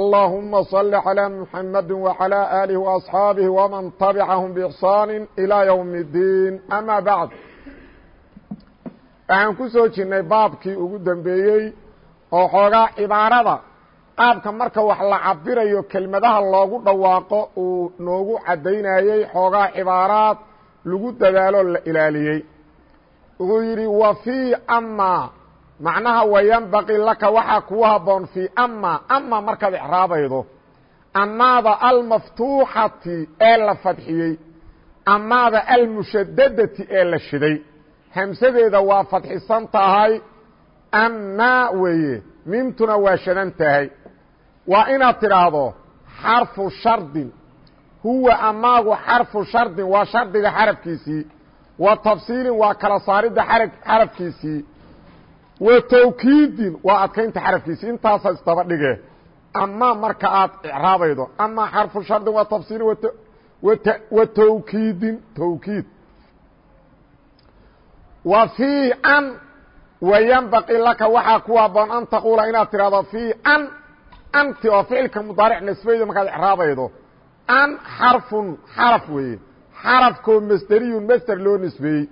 اللهم صل على محمد وعلى آله وأصحاabه ومن تبعهم بإحsان إلى يوم الدين أmا بعد waxaan ku soo jirnay baabkii ugu dambeeyey oo xoogaa cibaarada qaabka marka wax la cabirayo kelmadaha loogu dhawaaqo uu noogu caddaynayey xoogaa cibaaraad lagu dadaalo la ilaaliyey wuxuu yidhi wa fii ama macnaha wayanbaqii laka waxaa kuu haboon fii ama ama markaad icraabaydo amaada almaftuuxati ee la fadxiyey amaada almushadadati ee la shiday. Hamsadeeda waa fadxisan tahay amaa weeye miimtuna waa shadan tahay. Waa inaad tidhaahdo xarfu shardin huwa amaagu xarfu shardin waa shardiga xarafkiisii wa tafsiilin waa kala saaridda xarafkiisii wa tawkiidin waa adkaynta xarafkiisi intaasa isdaba dhige. Ama marka aad icraabaydo ama xarfu shardin wa tafsiilin wa tawkiidin tawkiid. Wa fii an wayanbaqii laka waxaa ku haboon an taquula inaad tidhahdo fii an anti oo ficilka mudaaric nasbayda markaad icraabaydo. An xarfun xaraf weeye. Xarafkoo masderiyun masder loo nisbeeyey.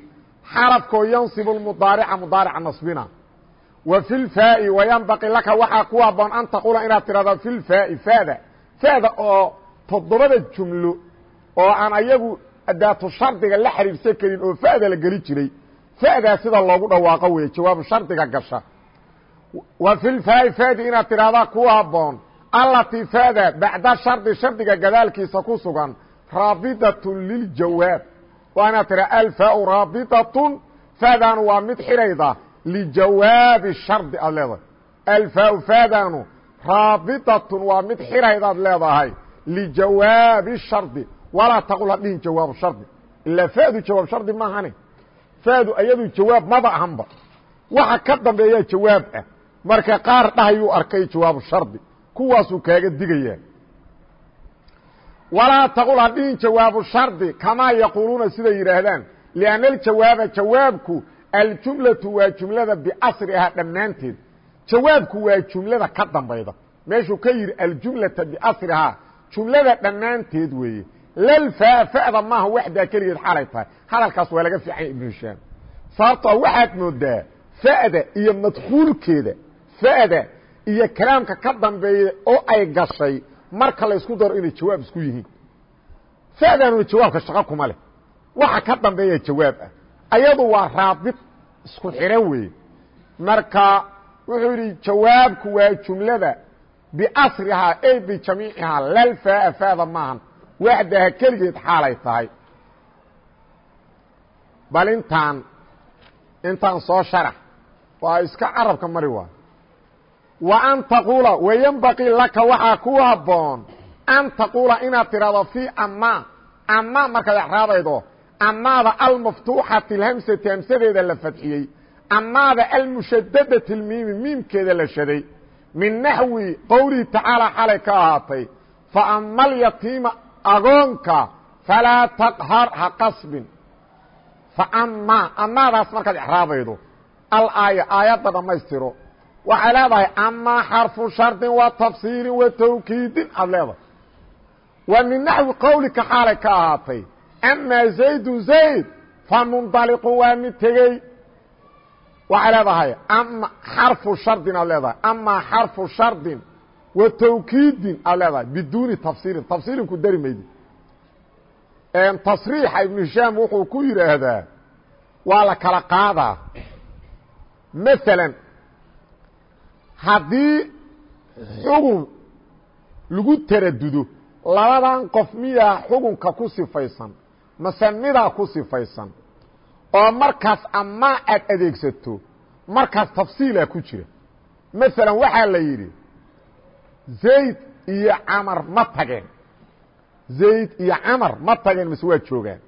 Xarafkoo yansibu lmudaarica mudaarica nasbina fi lfaai wayanbaqii laka waxaa ku haboon an taquula inaad tidhahdo fi lfaai fada fada oo toddobada jumlo oo aan ayagu adaatu shardiga la xiriirsan karin oo fada la geli jiray. Fadaa sida loogu dhawaaqo weeye jawaabu shardiga gasha. Fi lfaai fadi inaad tidhahdaa ku haboon allatii fada bacda shardi shardiga gadaalkiisa ku sugan raabidatun liljawaab waa inaad tidhahda alfaau raabidatun fadaanu waa mid xidhayda lijawaabi shardi aad leedahay. Alfaau fadanu raabitatun waa mid xidhaydaad leedahay. Lijawaabi shardi. Walaa taqul hadhihin jawaabu shardi. Ilaa fadu jawaab shardi maahane fadu ayadu jawaab maba ahanba. Waxa ka dambeeyaa jawaab ah. Marka qaar dhahayuu arkay jawaabu shardi. Kuwaasuu kaaga digayaa. Walaa taqul hadhihin jawaabu shardi. Kamaa yaquuluuna siday yidhaahdaan. Lianna aljawaaba jawaabku aljumlatu waa jumlada biasrihaa dhammaanteed jawaabku waa jumlada ka dambayda meeshuu ka yidhi aljumlata biasrihaa jumlada dhammaanteed weeye lalfaa fa'da maaha waxdaa keligeed xalay tahay hadalkaas waa laga fiicanya ibnu hishaam sababtoo waxaad moodaa fa'da iyo madkuulkeeda fa'da iyo kalaamka ka dambeeya oo ay gashay marka laysku daro inay jawaab isku yihiin fa'danuna jawaabka shaqo kuma leh waxa ka dambeeya jawaab ah ayadu waa raabit isku xiran weeye marka wuxuu yidhi jawaabku waa jumlada biasrihaa ay bijamiicihaa lalfaa fa'da maahan waxdaha keligeed xaalay tahay. Bal intaan intaan soo sharax waa iska carabka mari waay. Wa an taquula wayanbaqii laka waxaa ku habboon an taquula inaad tidhahdo fii ama ama markaad exraabaydo amaada almaftuuxati lhamsati hamsadeeda la fadxiyey amaada almushadadati lmiimi miimkeeda la shaday min naxwi qowlihi tacaala xalay ka ahaatay fa ama alyatiima agoonka falaa taqhar ha qasbin faama amaadaas markaad exraabaydo alaaya aayadda dhammaystiro waxay leedahay amaa xarfu shardin wa tafsiirin wa tawkiidin aad leedahay wa min naxwi qowlika xaalay ka ahaatay amaa zaydu zayd fa mundaliqun waa mid tegey waxay leedahay ama xarfu shardin aad leedahay amaa xarfu shardin wa tawkiidin aad leedahay biduuni tafsiirin tafsiirin ku dari maydi tasriixa ibnu hishaam wuxuu ku yidhaahdaa waa la kala qaadaa masalan haddii xugun lagu taradudo labadan qof miyaa xugunka ku sifaysan mase midaa ku sifaysan oo markaas amaa aad adeegsato markaas tafsiilaa ku jira. Masalan waxaa la yidhi zayd iyo camar ma tageen. Zayd iyo camar ma tageen mase waa joogaan.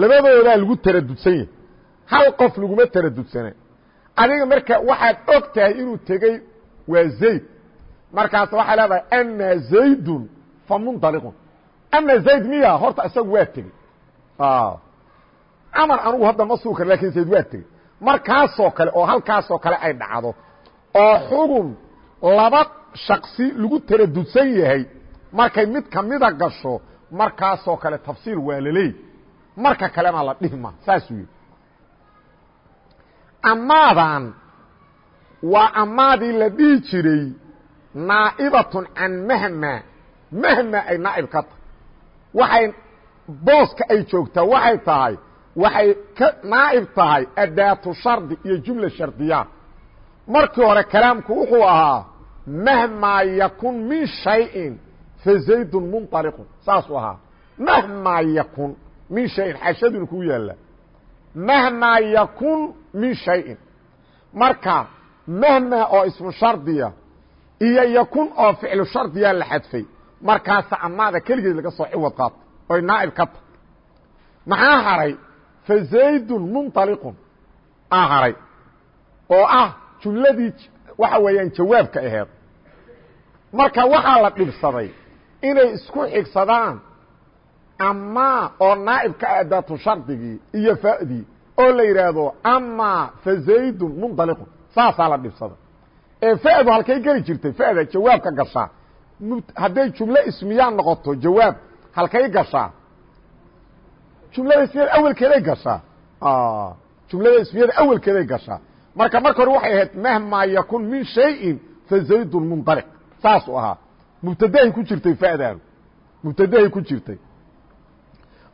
Labadoodaa lagu taradudsan yahay. Hal qof laguma taradudsana adiga marka waxaad og tahay inuu tegey waa zayd. Markaas waxaa leedahay ama zaydun fa mundaliqun ama zayd miya horta isagu waa tegey camar anugu hadda ma sugi kar laakiin zayd waa tegey markaasoo kale oo halkaasoo kale ay dhacdo oo xugun laba shaksi lagu taradudsan yahay markay mid kamida gasho markaasoo kale tafsiil waa laleey marka kalena la dhihma saasuu yidhi amaadan waa amaadii la dhihi jiray naa'ibatun can mahma mahma ay naa'ib ka tahay waxay booska ay joogtaa waxay tahay waxay ka naa'ib tahay adaatu shardi iyo jumla shardiya. Markii hore kalaamku wuxuu ahaa mahmaa yakun min shayin fazaydun munطaliqun saasuu ahaa. Mahmaa yakun min shayin xashaduna kuu yaalla. Mahmaa yakun min shayin. Marka mahmaa oo ismu shardiya iyo yakun oo ficlu shardiyaa la xadfay markaasa amaada keligeed laga soo ciwad qaatay oy naa'ib ka tahy maxaa haray? Fazaydun munطaliqun a haray. Oo ah jumladii waxa weeyaan jawaabka aheed. Marka waxaa la dhibsaday inay isku xigsadaan amaa oo naa'ibka ah daatu shardigii iyo fa'dii oo la yidhaahdo amaa fazaydun munطaliqun saasaa la dhibsaday. Ee fa'du halkay geli jirtay fa'da jawaabka gashaa hadday jumlo ismiyaan noqoto jawaab halkay gashaa. Jumlada ismiyada awelkeeday gashaa. Jumlada ismiyada awelkeeday gashaa. Marka marka hore waxay ahayd mahmaa yakun min shayin fazaydun munطaliq saasuu ahaa. Mubtadahay ku jirtay fa'daanu mubtadahay ku jirtay.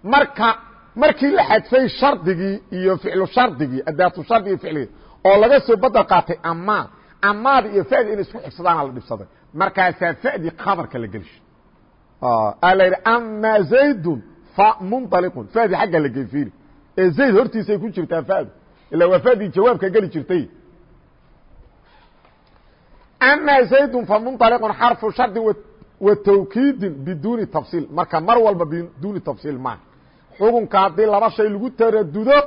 Marka markii la xadfay shardigii iyo ficlu shardigii adaatu shardi iyo ficligii oo laga soo badal qaatay amaa amaada iyo fa'di inay isku xigsadaana la dhibsaday. Markaasaa fa'di khabarka la gelshay a la yidhi amaa zaydun fa munطaliqun fa'di xagga la gefiiri ee zayd hortiisay ku jirtaa fa'du ila waa fa'dii jawaabka geli jirtay. Amaa zaydun fa munطaliqun xarfu shardi wa tawkiidin biduuni tafsiil. Marka mar walba biduuni tafsiil maaha xukunka haddii laba shay lagu taradudo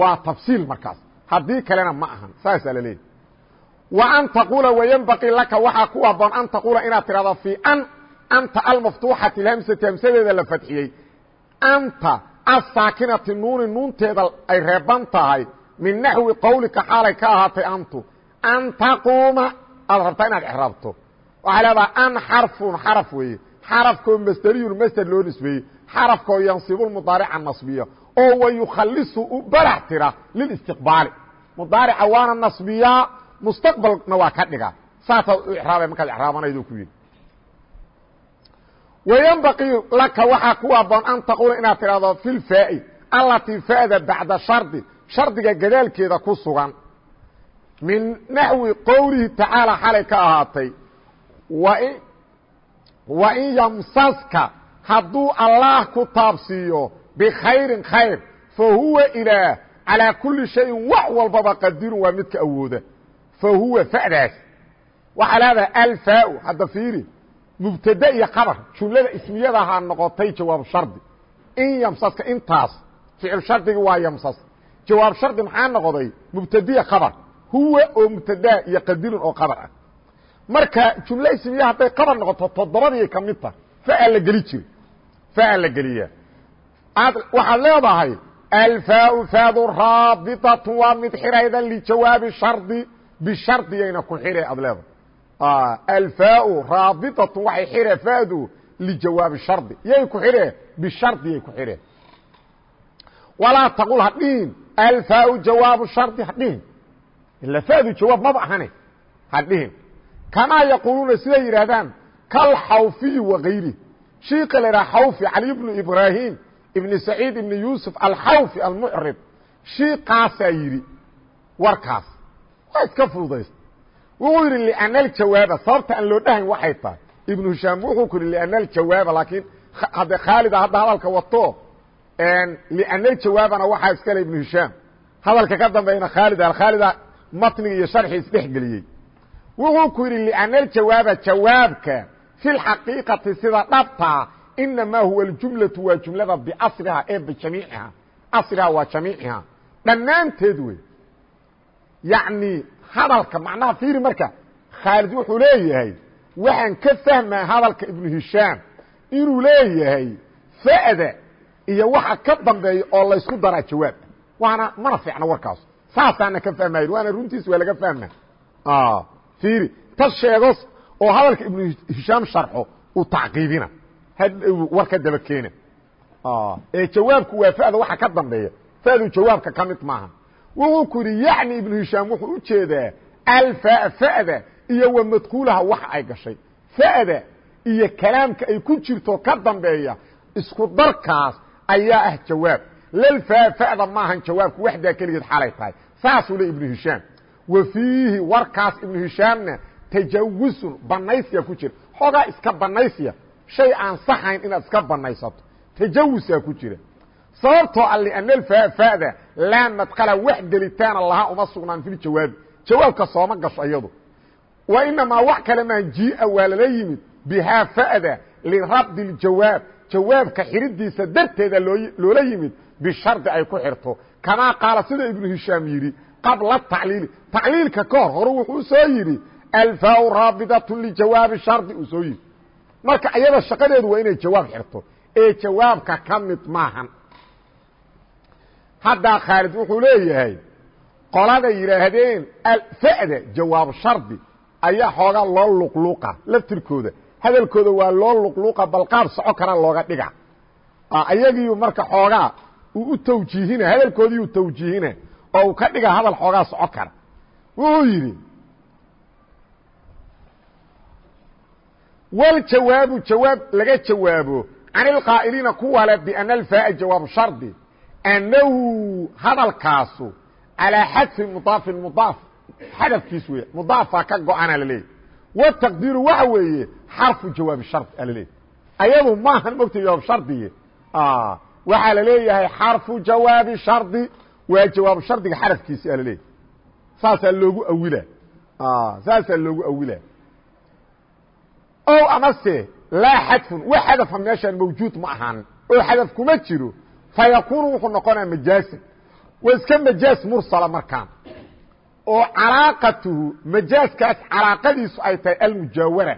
waa tafsiil markaas. Haddii kalena ma ahan. Saasaa la wa an taquula waynbaqii laka waxaa ku haboon an taquula inaad tidhahdo fii an anta almaftuuxati hamsati hamsadeeda la fadxiyey anta asaakinati nuuni nuunteeda ay reeban tahay min naxwi qawlika xaalay ka ahaatay antu. An taquuma aad rabtaa inaad exraabto waxaa leedaha an xarfun xaraf weeye. Xarafkoo masderiyun masder loo nisbeeyey. Xarafkoo yansibulmudaarica nasbiya. Oo wayukhalisu u barax tira lilistiqbaali mudaarica waana nasbiyaa mustaqbalna waa ka dhiga saasaad u exraabay markaad exraabanaydo ku yidhi. Waynbaqii laka waxaa ku aboon an taquula inaad tidhahdo fi lfaa'i allatii fa'da bacda shardi shardiga gadaalkeeda ku sugan. Min naxwi qowlihi tacaala xalay ka ahaatay wa in yamsaska hadduu allaah ku taabsiiyo bikhayrin khayr fa huwa ilaah calaa kuli shayin wax walbaba qadirun waa midka awooda fa huwa fa'daas waxaa leedahay alfaau hadda fiiri mubtade iyo qabar jumlada ismiyadahaa noqotay jawaab shardi in yamsaska intaas ficil shardigi waa yamsas jawaab shardi maxaa noqday mubtadiya qabar huwa oo mubtadaa iyo qadirun oo qabar ah marka jumle ismiya hadday qabar noqoto toddobadii ka mid tahay faa la geli jiri faa la geliyaa waxaad leedahay alfaau faadu raabiطatu waa mid xirayda lijawaabi shardi bishardiyayna ku xire aad leedahay alfaau raabiطatu waxay xire faadu lijawaabi shardi yay ku xire bishardiyay ku xire walaa taqul hadhihin alfaau jawaabu shardi hadhihin ila faadu jawaab maba ahane hadhihin kamaa yaquuluuna siday yidhaahdaan kalxawfiyi wakayri shiika la idhaha xawfi cali bnu ibraahim ibni saciid ibni yuusuf alxawfi almucrib shiikaasaa yidhi warkaas waa iska fududaysta wuxuu yidhi liana aljawaaba sababta aan loo dhahayn waxay tahay ibnu hishaam wuxuu ku yidhi liana aljawaaba laakiin hadde khaalida hadda hadalka wato liana aljawaabana waxaa iskale ibnu hishaam hadalka ka dambeeyna khaalida khaalida matniga iyo sharxii isdhex geliyey wuxuu ku yidhi لأن الjawaaba jawaabka في الxaqiiqati sida dhabtaa inamaa huwa الjumlaةu waa jumlada basriha ee bijamiiciha asriha waa jamiiciha dhammaanteed wey yacni hadalka macnaha fiiri marka khaalid wuxuu leeyahay waxaan ka fahmaa hadalka ibnu hishaam inuu leeyahay iyo waxa ka dambeeya oo laysku daraa jawaab. Waana mana fiicna warkaas. Saasaana ka fahmayn waana runtiis waa laga fahma fiiri ta sheego oo hadalka ibnu hishaam sharxo uu tacqiibina. Hadhow war ka daba keena. Ee jawaabku waa fa'da waxa ka dambeeya. Fa'du jawaabka ka maaha wuxuu ku yidhi yacni ibnu hishaam wuxuu u jeedaa alfa fa'da iyo wa madkuulaha waxa ay gashay. Fa'da iyo kalaamka ay ku jirto ka dambeeya isku darkaas ayaa ah jawaab. Lalfa fa'da maahan jawaabku waxdaa keligeed xalay tahay. Saasuu le ibnu hishaam. Wa fiihi warkaas ibnu hishaamna tajawusun banaysiya ku jira. Xoogaa iska banaysiya shay aan saxayn inaad iska banaysato tajawusaa ku jira. Sababtoo a liana alfaafa'da laa madkala wax gelitaana lahaa uma sugnaan fi ljawaabi jawaabka sooma gasho iyadu. Wa inamaa wax kale maan jii'a waa lala yimid bihaa fa'da lirabdi اljawaab jawaabka xiridiisa darteeda loola yimid bishardi ay ku xirto. Kamaa qaala sida ibnu hishaam yidhi qabla tacliili tacliilka ka hor hore wuxuu soo yidhi alfaau raabidaة lijawaabi shardi uu soo yidhi. Marka iyada shaqadeedu waa inay jawaab xirto. Ee jawaabka ka mid maahan haddaa khaalid wuxuu leeyahay qolada yidhaahdeen fa'da jawaab shardi ayaa xoogaa loo luqluuqa laftirkooda. Hadalkooda waa loo luqluuqa balqaab soco kara looga dhiga ayagiiu marka xoogaa uu u tawjiihina hadalkoodiiu tawjiihina oo uu ka dhiga hadal xoogaa soco kara. Wuxuu yidhi waljawaabu jawaab laga jawaabo can ilqaa'iliina kuwa le biana alfaaa jawaabu shardi annahu hadalkaasu calaa xadfi mudaafin mudaaf xadafkiis weya mudaafaa ka go-ana laleeyahy wataqdiiru waxa weeye xarfu jawaabi shardi alaleeyahy ayadu maahan mogta jawaab shardiye waxaa la leeyahay xarfu jawaabi shardi waa jawaabu shardiga xarafkiisi alaleeyahy saasaa loogu awila saasaa loogu awila o amase laa xadfun wax xadafa meeshaan mawjuud ma ahaan oo xadaf kuma jiro fayakuunu wuxuu noqonaya majaasan waa iska majaas mursala markaan oo calaaqatuhu majaaskaas calaaqadiisu ay tahay almujaawara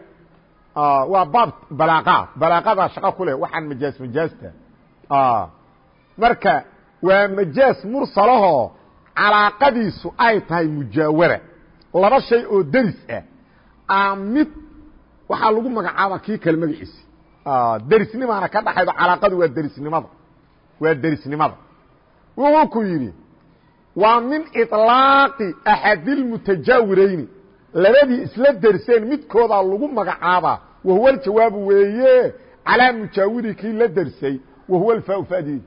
waa baab balaaqa balaaqadaa shaqo ku leh waxaan majaas majaasta marka waa majaas mursalahoo calaaqadiisu ay tahay mujaawara laba shay oo deris ah aa mid waxaa lagu magacaaba kii kale magaciisi derisnimaana ka dhaxaydo calaaqadu waa derisnimada waa derisnimada wuxuu ku yidhi waa min iطlaaqi axadilmutajaawirayni labadii isla derseen midkoodaa lagu magacaabaa wahuwa aljawaabu weeye calaa mujaawiri la dersay wahuwa alfaau fadii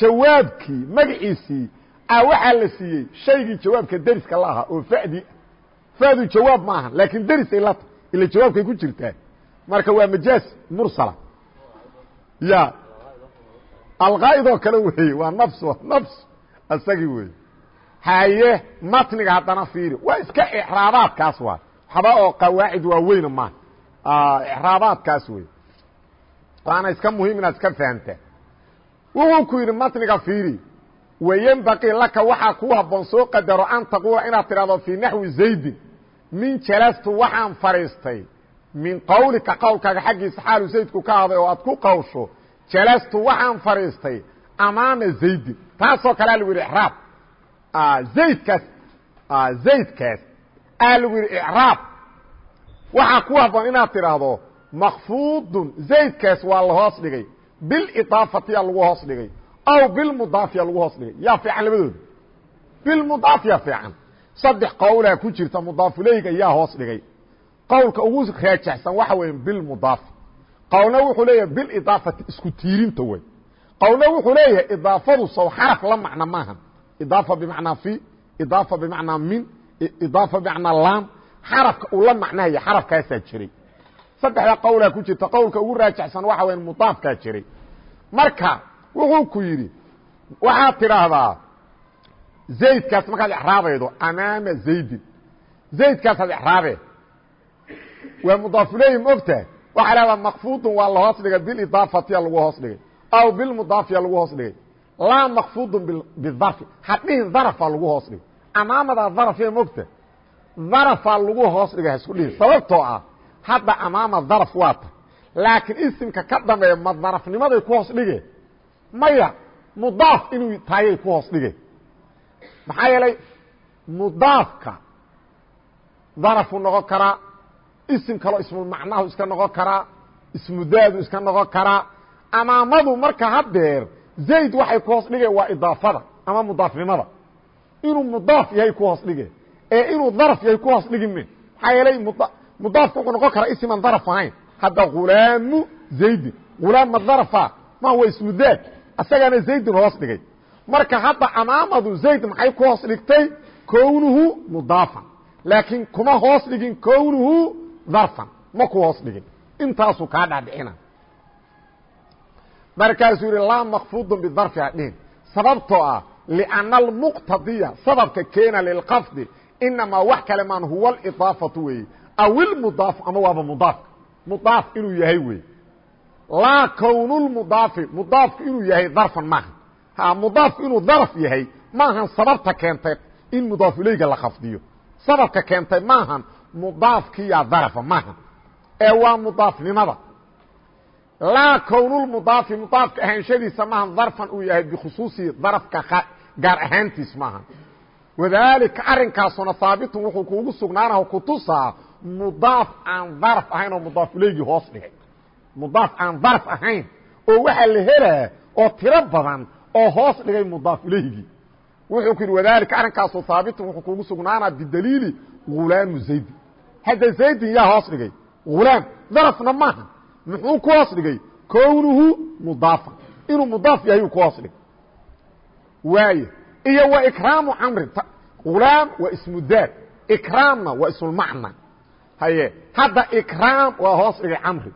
jawaabkii magaciisii a waxaa la siiyey shaygii jawaabka deriska la ahaa oo fadi fadu jawaab ma aha laakiin derisay la ila jawaabkay ku jirtaa. Marka waa majaaz mursala. Ya alqaa'idoo kale weeye waa nafs nafs isagii weeye. Haye matniga haddana fiiri. Waa iska icraabaadkaas waay. Waxba oo qawaacid waaweyna maaha icraabaadkaas wey waana iska muhiim inaad iska fahamtaa wuxuu ku yidhi matniga fiiri wayenbaqii laka waxaa kuu habboon soo qadaro an taquula inaad tidhahdo fii naxwi zaydin. Min jalastu waxaan fadhiistay. Min qawlika qowlkaaga xaggiisa xaalu zaydku ka haday oo aad ku qawsho jalastu waxaan fadhiistay amaama zaydin. Taasoo kalea lagu yidhi icraab. Zaydkaas zaydkaas. Aa lagu yidhi icraab. Waxaa ku habboon inaad tidhaahdo makfuudun zaydkaas waa la hoos dhigay. Bilidaafatiyaa lagu hoos dhigay. Aw bilmudaafiya lagu hoos dhigay. Yaa fiican labadooda. Bilmudaafiya fiican. Saddex qowlaa ku jirta mudaafuleyga yaa hoos dhigay. Qowlka ugu raajaxsan waxa weeye bilmudaaf qowlna wuxuu leeyahay bilidaafati isku tiirinta wey qowlna wuxuu leeyahay idaafadu sow xaraf la macno maaha. Idaafa bimacnaa fi idaafa bimacnaa min idaafa bimacnaa laam. Xarafka uu la macnahaya xarafkaasaa jiray. Saddexda qowlaa ku jirta qowlka ugu raajaxsan waxa weya mudaafkaa jiray. Marka wuxuu ku yidhi waxaad tidhaahdaa zaydkaas markaad ecraabaydo amaama zaydin. Zaydkaasaad ecraabe waa mudaafuleyi ma ogtahay waxaa lahdaa makfuudun waa la hoos dhigay bilidaafatiya lagu hoos dhigay aw bilmudaafiya lagu hoos dhigay. Laa makfuudun bidarfi hadhihin darafaa lagu hoos dhigo amaamadaa darafya mogta darafaa lagu hoos dhiga hasku dhihin sababtoo ah hadda amaama daraf waa ta laakiin isimka ka dambeeya ma darafnimaday ku hoos dhige maya mudaaf inuu taayay ku hoos dhige maxaa yeelay mudaafka darafuu noqon karaa isim kaloo ismulmacnahu iska noqon karaa ismudaadu iska noqon karaa amaamadu marka hadeer zayd waxay ku hoos dhigeen waa idaafada ama mudaafnimada. Inuu mudaaf yahay ku hoos dhige ee inuu daraf yahay ku hoos dhigime maxaa yeelay mudaafka wuxuu noqon karaa isman daraf ahayn. Hadda hulaamu zaydin hulaama darafa ma waa ismudaad asagaana zaydin hoos dhigay. Marka hadda amaamadu zayd maxay ku hoos dhigtay? Kownuhu mudaafan. Laakiin kuma hoos dhigin kownuhu darfan ma ku hoos dhigin. Intaasuu kaa dhadhicina markaasuu yidhi laa makfuudun bidarfi hadhihin sababtoo ah lianna almuqtadiya sababka keena lilqafdi inamaa wax kale maan huwa alidaafatu weeye. Aw ilmudaaf ama waaba mudaafka mudaaf inuu yahay wey laa kownulmudaafi mudaafku inuu yahay darfan maaha ha mudaafku inuu daraf yahay maahan sababta keentay in mudaaf ilayga la khafdiyo sababka keentay maahan mudaafkiyaa darafa maaha ee waa mudaafnimada. Laa kownulmudaafi mudaafka ahaanshadiisa maahan darfan uu yahay bikhusuusihi darafka gaar ahaantiis maaha wadaalika arrinkaasuna haabitun wuxuu kuugu sugnaanaha kutusaa mudaaf aan daraf ahayn oo mudaaf ileygii hoos dhigay mudaaf aan daraf ahayn oo waxaa la helaa oo tiro badan oo hoos dhigay mudaaf ileygii wuxuu ku yidhi wadaalika arrinkaasu haabitun wuxuu kuugu sugnaanaa bidaliili hulaamu zaydin hadda zaydin yaa hoos dhigay. Hulaam darafna maaha. Muxuu ku hoos dhigay? Kownuhu mudaafan. Inuu mudaaf yahay uu ku hoos dhigay. Waaye iyo wa ikraamu camrin. Hulaam waa ismudaad ikraamna waa ismulmacna haye hadda ikraam waa hoos dhigay camri.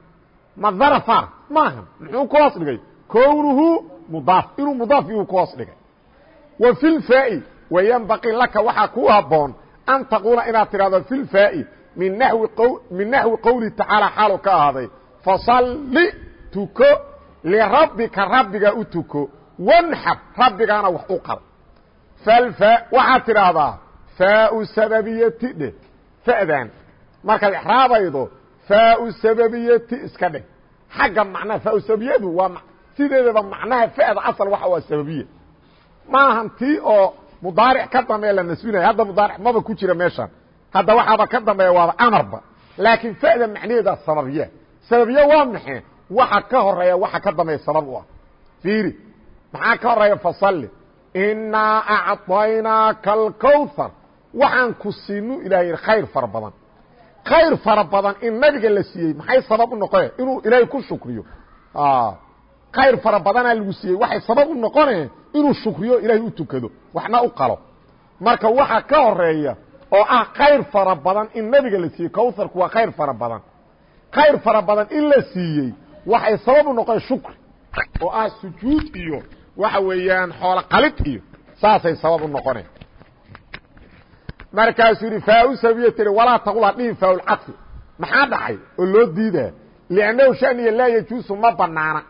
Ma darafa maaha. Muxuu ku hoos dhigay? Kownuhu mudaaf. Inuu mudaaf yuu ku hoos dhigay. Wa fi lfaa'i wayanbaqii laka waxaa kuu haboon an taquula inaad tidhahdo fi lfaa'i min naxwi qowlihi tacaala xaalu ka ahaaday fasalli tuko lirabbika rabbiga u tuko wanxab rabbigaana wax u qab falfa waxaad tidhaahdaa faau sababiyati dheh. Fa'dan markaad exraabaydo faau sababiyati iska dheh. Xagga macnaha faau sababiyadu waa sideedaba macnaha fa'da asal waxa waa sababiya maahan tii oo mudaaric ka dambeeya la nasbinayo hadda mudaaric maba ku jira meeshan hadda waxaaba ka dambeeya waaba amarba. Laakiin fa'da macnaheeda sababiya sababiye waa maxe waxa ka horreeya waxa ka dambeeya sabab u ah fiiri maxaa ka horreeya fasalli? Inaa acطaynaaka alkowthar waxaan ku siinu ilahay yidhi khayr fara badan. Khayr fara badan in nabiga la siiyey. Maxay sabab u noqone inuu ilaahay ku shukriyo. Khayr fara badanaa lagu siiyey. Waxay sabab u noqone inuu shukriyo ilaahay u tukado. Waxna u qalo. Marka waxa ka horreeya oo ah khayr fara badan in nabiga la siiyey kowtharku waa khayr fara badan. Khayr fara badan in la siiyey waxay sabab u noqon shukri oo ah sujuud iyo waxa weeyaan xoolo qalid iyo saasay sabab u noqoneen. Markaasuu yidhi faa sabiya tiri walaa taqul hadhihin faaulcadfi maxaa dhacay oo loo diidaa? Liannahu shaniya laa yajuusu ma banaana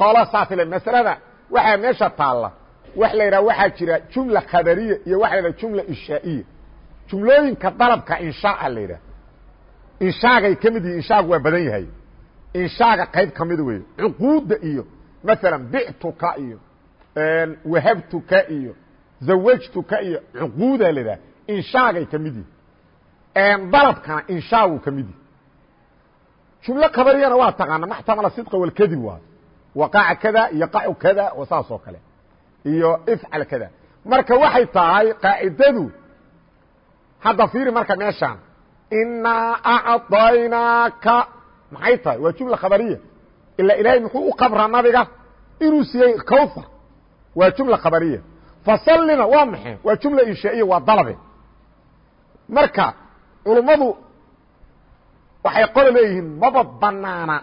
qolo saasile masalada waxaa meesha taalla. Waxa la yidhaha waxaa jira jumla khabariya iyo waxa la yidhaha jumla inshaa'iya jumlooyinka dalabka inshaaa la yidhaha inshaagay ka mid yihiin inshaagu waa badan yahay. Inshaaga qayb ka mida wey cuquudda iyo maala bictuka iyo wahabtuka iyo zawajtuka iyo cuquudaa la idhaha inshaagay ka mid yihiin dalabkana inshaagu ka mid yihi jumlo kabariyana waa taqaana maxtamala sidqa walkadib waa. Waqaca kada yaqacu kada saas oo kale. Iyo ifcal kada. Marka waxay tahay qaacidadu hadda fiiri marka meeshaan inaa acطaynaaka maxay tahay? Waa jumla khabariya. Ila ilaahay muxuu u qabraa nabiga? Inuu siiyey cowthar waa jumla khabariya. Fasallina waa maxe waa jumla inshaa'iya waa dalabe. Marka culummadu waxay qolo leeyihiin maba banaana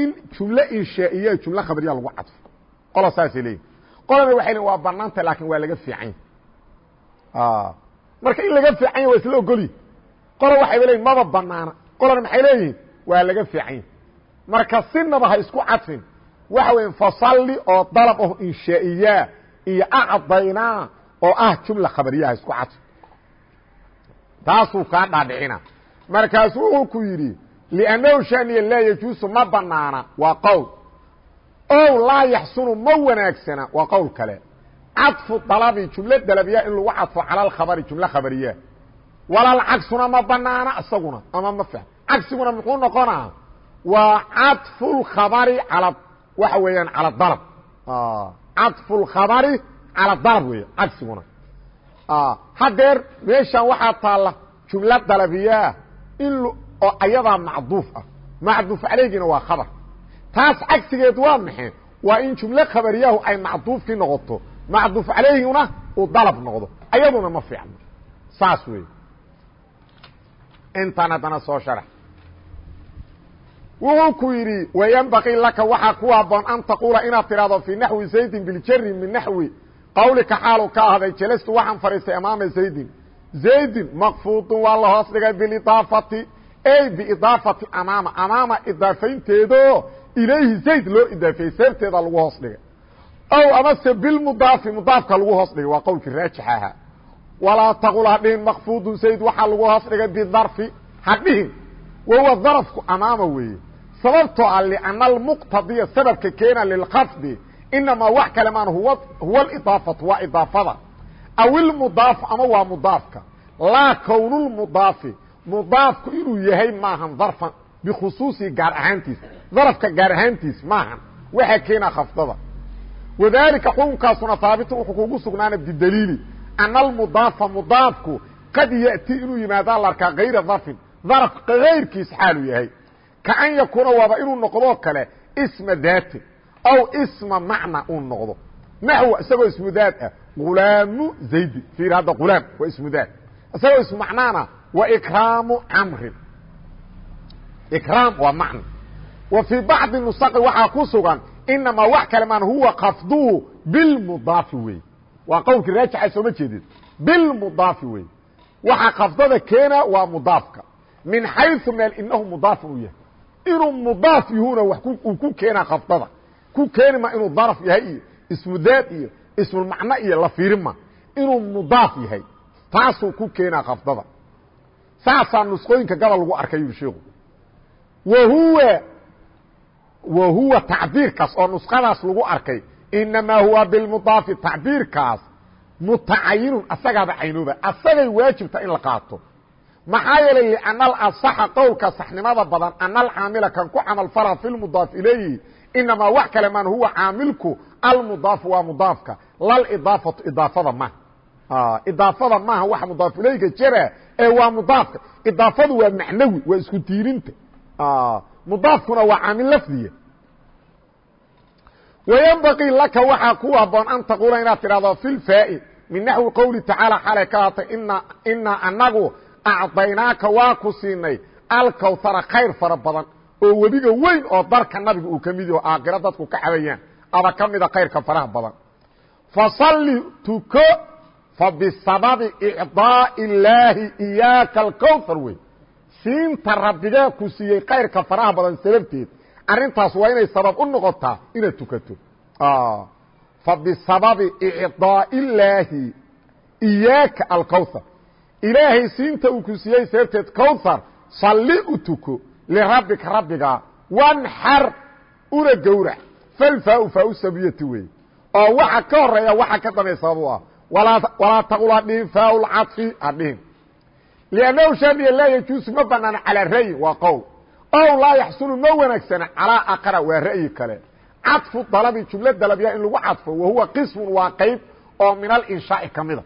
in jumlo inshaa'iya jumlo khabariya lagu cadfo. Qolo saasay leeyihiin qolona waxay lein waa banaanta laakin waa laga fiican marka in laga fiican ya waa isla ogolyi qolo waxayba leeyihiin maba banaana qolona maxay leeyihiin? Waa laga fiican yahi marka sinaba ha isku cadfin waxa weya fasalli oo dalab oh inshaa'iyaa iyo acdaynaa oo ah jumla khabariyaha isku cadf taasuu kaa dhaadhicina. Markaasuu wuxuu ku yidhi liannahu shaniya laa yajuusu ma banaana waa qowl. Ow laa yaxsunu ma wanaagsana. Waa qowl kale cadfu dalabi jumlo dalabya in lagu cadfo cala alkhabari jumlo khabariya. Walal cagsuna ma banaana isaguna ama ma fahm. Cagsiguna muxuu noqonaa? Waa cadfu lkhabari ala waxa weeyaan cala dalab. Cadfu lkhabari cala dalab weey cagsiguna. Hadeer meeshan waxaa taalla jumlo dalabiyaa in oo ayadaa macduuf ah. Macduuf caleygiina waa khabar. Taas cagsigeed waa maxe waa in jumlo khabariyaahu ay macduufkii noqoto macduuf caleyhina uu dalab noqdo. Ayaduna ma fiicno saas wey intaan haddana soo sharax. Wuxuu ku yidhi waynbaqii laka waxaa ku haboon an taquula inaad tidhahdo fii naxwi zaydin biljari min naxwi. Qawlika xaalu ka ahday jelastu waxaan fadhiistay amaama zaydin. Zaydin maqfuudun waa la hoos dhigay bilidaafati ey biidaafati amaama. Amaama idaafaynteedo ilayhi zayd loo idaafeeyey seebteeda lagu hoos dhigay ow amase bilmudaafi mudaafka lagu hoos dhigay waa qowlkii raajix ahaa. Walaa taqul hadhihin maqfuudun zayd waxaa lagu hoos dhigay bidarfi hadhihin wahuwa darafku amaama weeye. Sababtoo ah liana almuqtadiya sababka keena lilkafdi inamaa wax kale maan huwa idaafatu waa idaafada. Aw ilmudaaf ama waa mudaafka. Laa kownulmudaafi mudaafku inuu yahay maahan darfan bikhusuusihi gaar ahaantiis. Darafka gaar ahaantiis maahan. Waxaa keena khafdada wadalika xukunkaasuna haabitun wuxuu kugu sugnaana bidaliili ana almudaafa mudaafku qad ya'ti inuu yimaadaa larkaa kayra darfin darf kayrkiis xaalu yahay. Ka an yakuuna waaba inuu noqdoo kale isma daatin aw isma macna uu noqdo. Naxw isagoo ismudaad ah gulaamu zaydi ir hadda gulaam waa ismudaad isagoo ismacnaana wa ikraamu camrin. Ikraam waa macna wa fii bacdi nusaqi waxaa ku sugan inamaa wax kale maan huwa kafduhu bilmudaafi wey waa qowlkii raajixa sooma jeedid bilmudaafi wey waxa kafdada keena waa mudaafka min xayثu meel inahu mudaafun u yahay inuu mudaaf yuhuna uu ku keenaa kafdada ku keeni ma inuu darف yahay iyo ismudaad iyo ismulmacno iyo la fiirin ma inuu mudaaf yahay taasuu ku keenaa kafdada saasaa nusqooyinka gabal lagu arkay yuri sheikhu wahuwa wa huwa tacbiirkaas oo nusqadaas lagu arkay inamaa huwa bilmudaafi tacbiirkaas mutacayinun asagaaba caynooba asagay waajibta in la qaato maxaa yeelay liana alasaxa qowlka saxnimada badan ana alcaamila kan ku camal fala fi lmudaaf ilayhi inamaa wax kale man huwa caamilku almudaafu waa mudaafka lalidaafatu idaafada maha idaafada maaha waxa mudaaf ilayka jera ee waa mudaafka idaafadu waa macnawi waa isku tiirinta mudaafkuna waa caamil lafdiya waynbaqii laka waxaa ku haboon an taquula inaad tidhahdo fi lfaa'i min naxwi qowli tacaala xalay ka haatay ina inaa anagu acdaynaaka waa ku siinay alkawhara khayr fara badan oo webiga weyn oo darka nabiga uu ka mid yaho aakhiro dadku ka cabayaan aba ka mida khayrka faraha badan. Fasalli tuko fa bisababi icdaa'i illaahi iyaaka alkowthar wey siinta rabbigaa ku siiyey khayrka faraha badan sababteed. Arrintaas waa inay sabab u noqotaa inaad tukato. Fa bisababi icdaa'i illaahi iyaaka alkowthar ilaahay siinta uu ku siiyey sababteed kowthar salli u tuko lirabbika rabbiga. Wanxar una gowrac. Falfaau faau sabiyati wey oo waxa ka horreeya waxa ka dambeya sabab u ah. Walaa taqul hadhihin faau lcaطfi hadhihin liannahu shaniya laa yajuusu ma banaana calaa ra'yin waa qowl ow laa yaxsunu ma wanaagsana calaa aqra waa ra'yi kale caطfu dalabi jumlo dalabya in lagu cadfo wahuwa qismun waa qayb oo min alinshaai kamida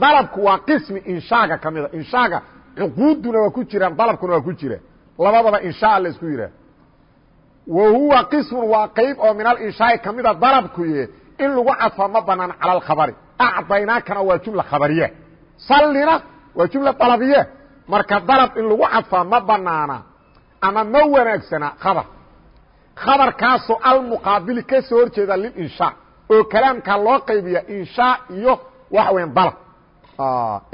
dalabku waa qismi inshaaga kamida inshaaga cuquuduna waa ku jiraan dalabkuna waa ku jira labadaba inshaa la isku yidhaah wa huwa qismun waa qayb oo min alinshaai kamida dalabkuye in lagu cadfa ma banaan cala alkhabari acdaynaakana waa jumla khabariye sallina waa jumla dalabiye marka dalab in lagu cadfaa ma banaana ama ma wanaagsana khabar. Khabarkaasoo almuqaabili ka soo hor jeeda lilinshaa oo kalaamkaa loo qaybiya inshaa iyo waxa weya dalab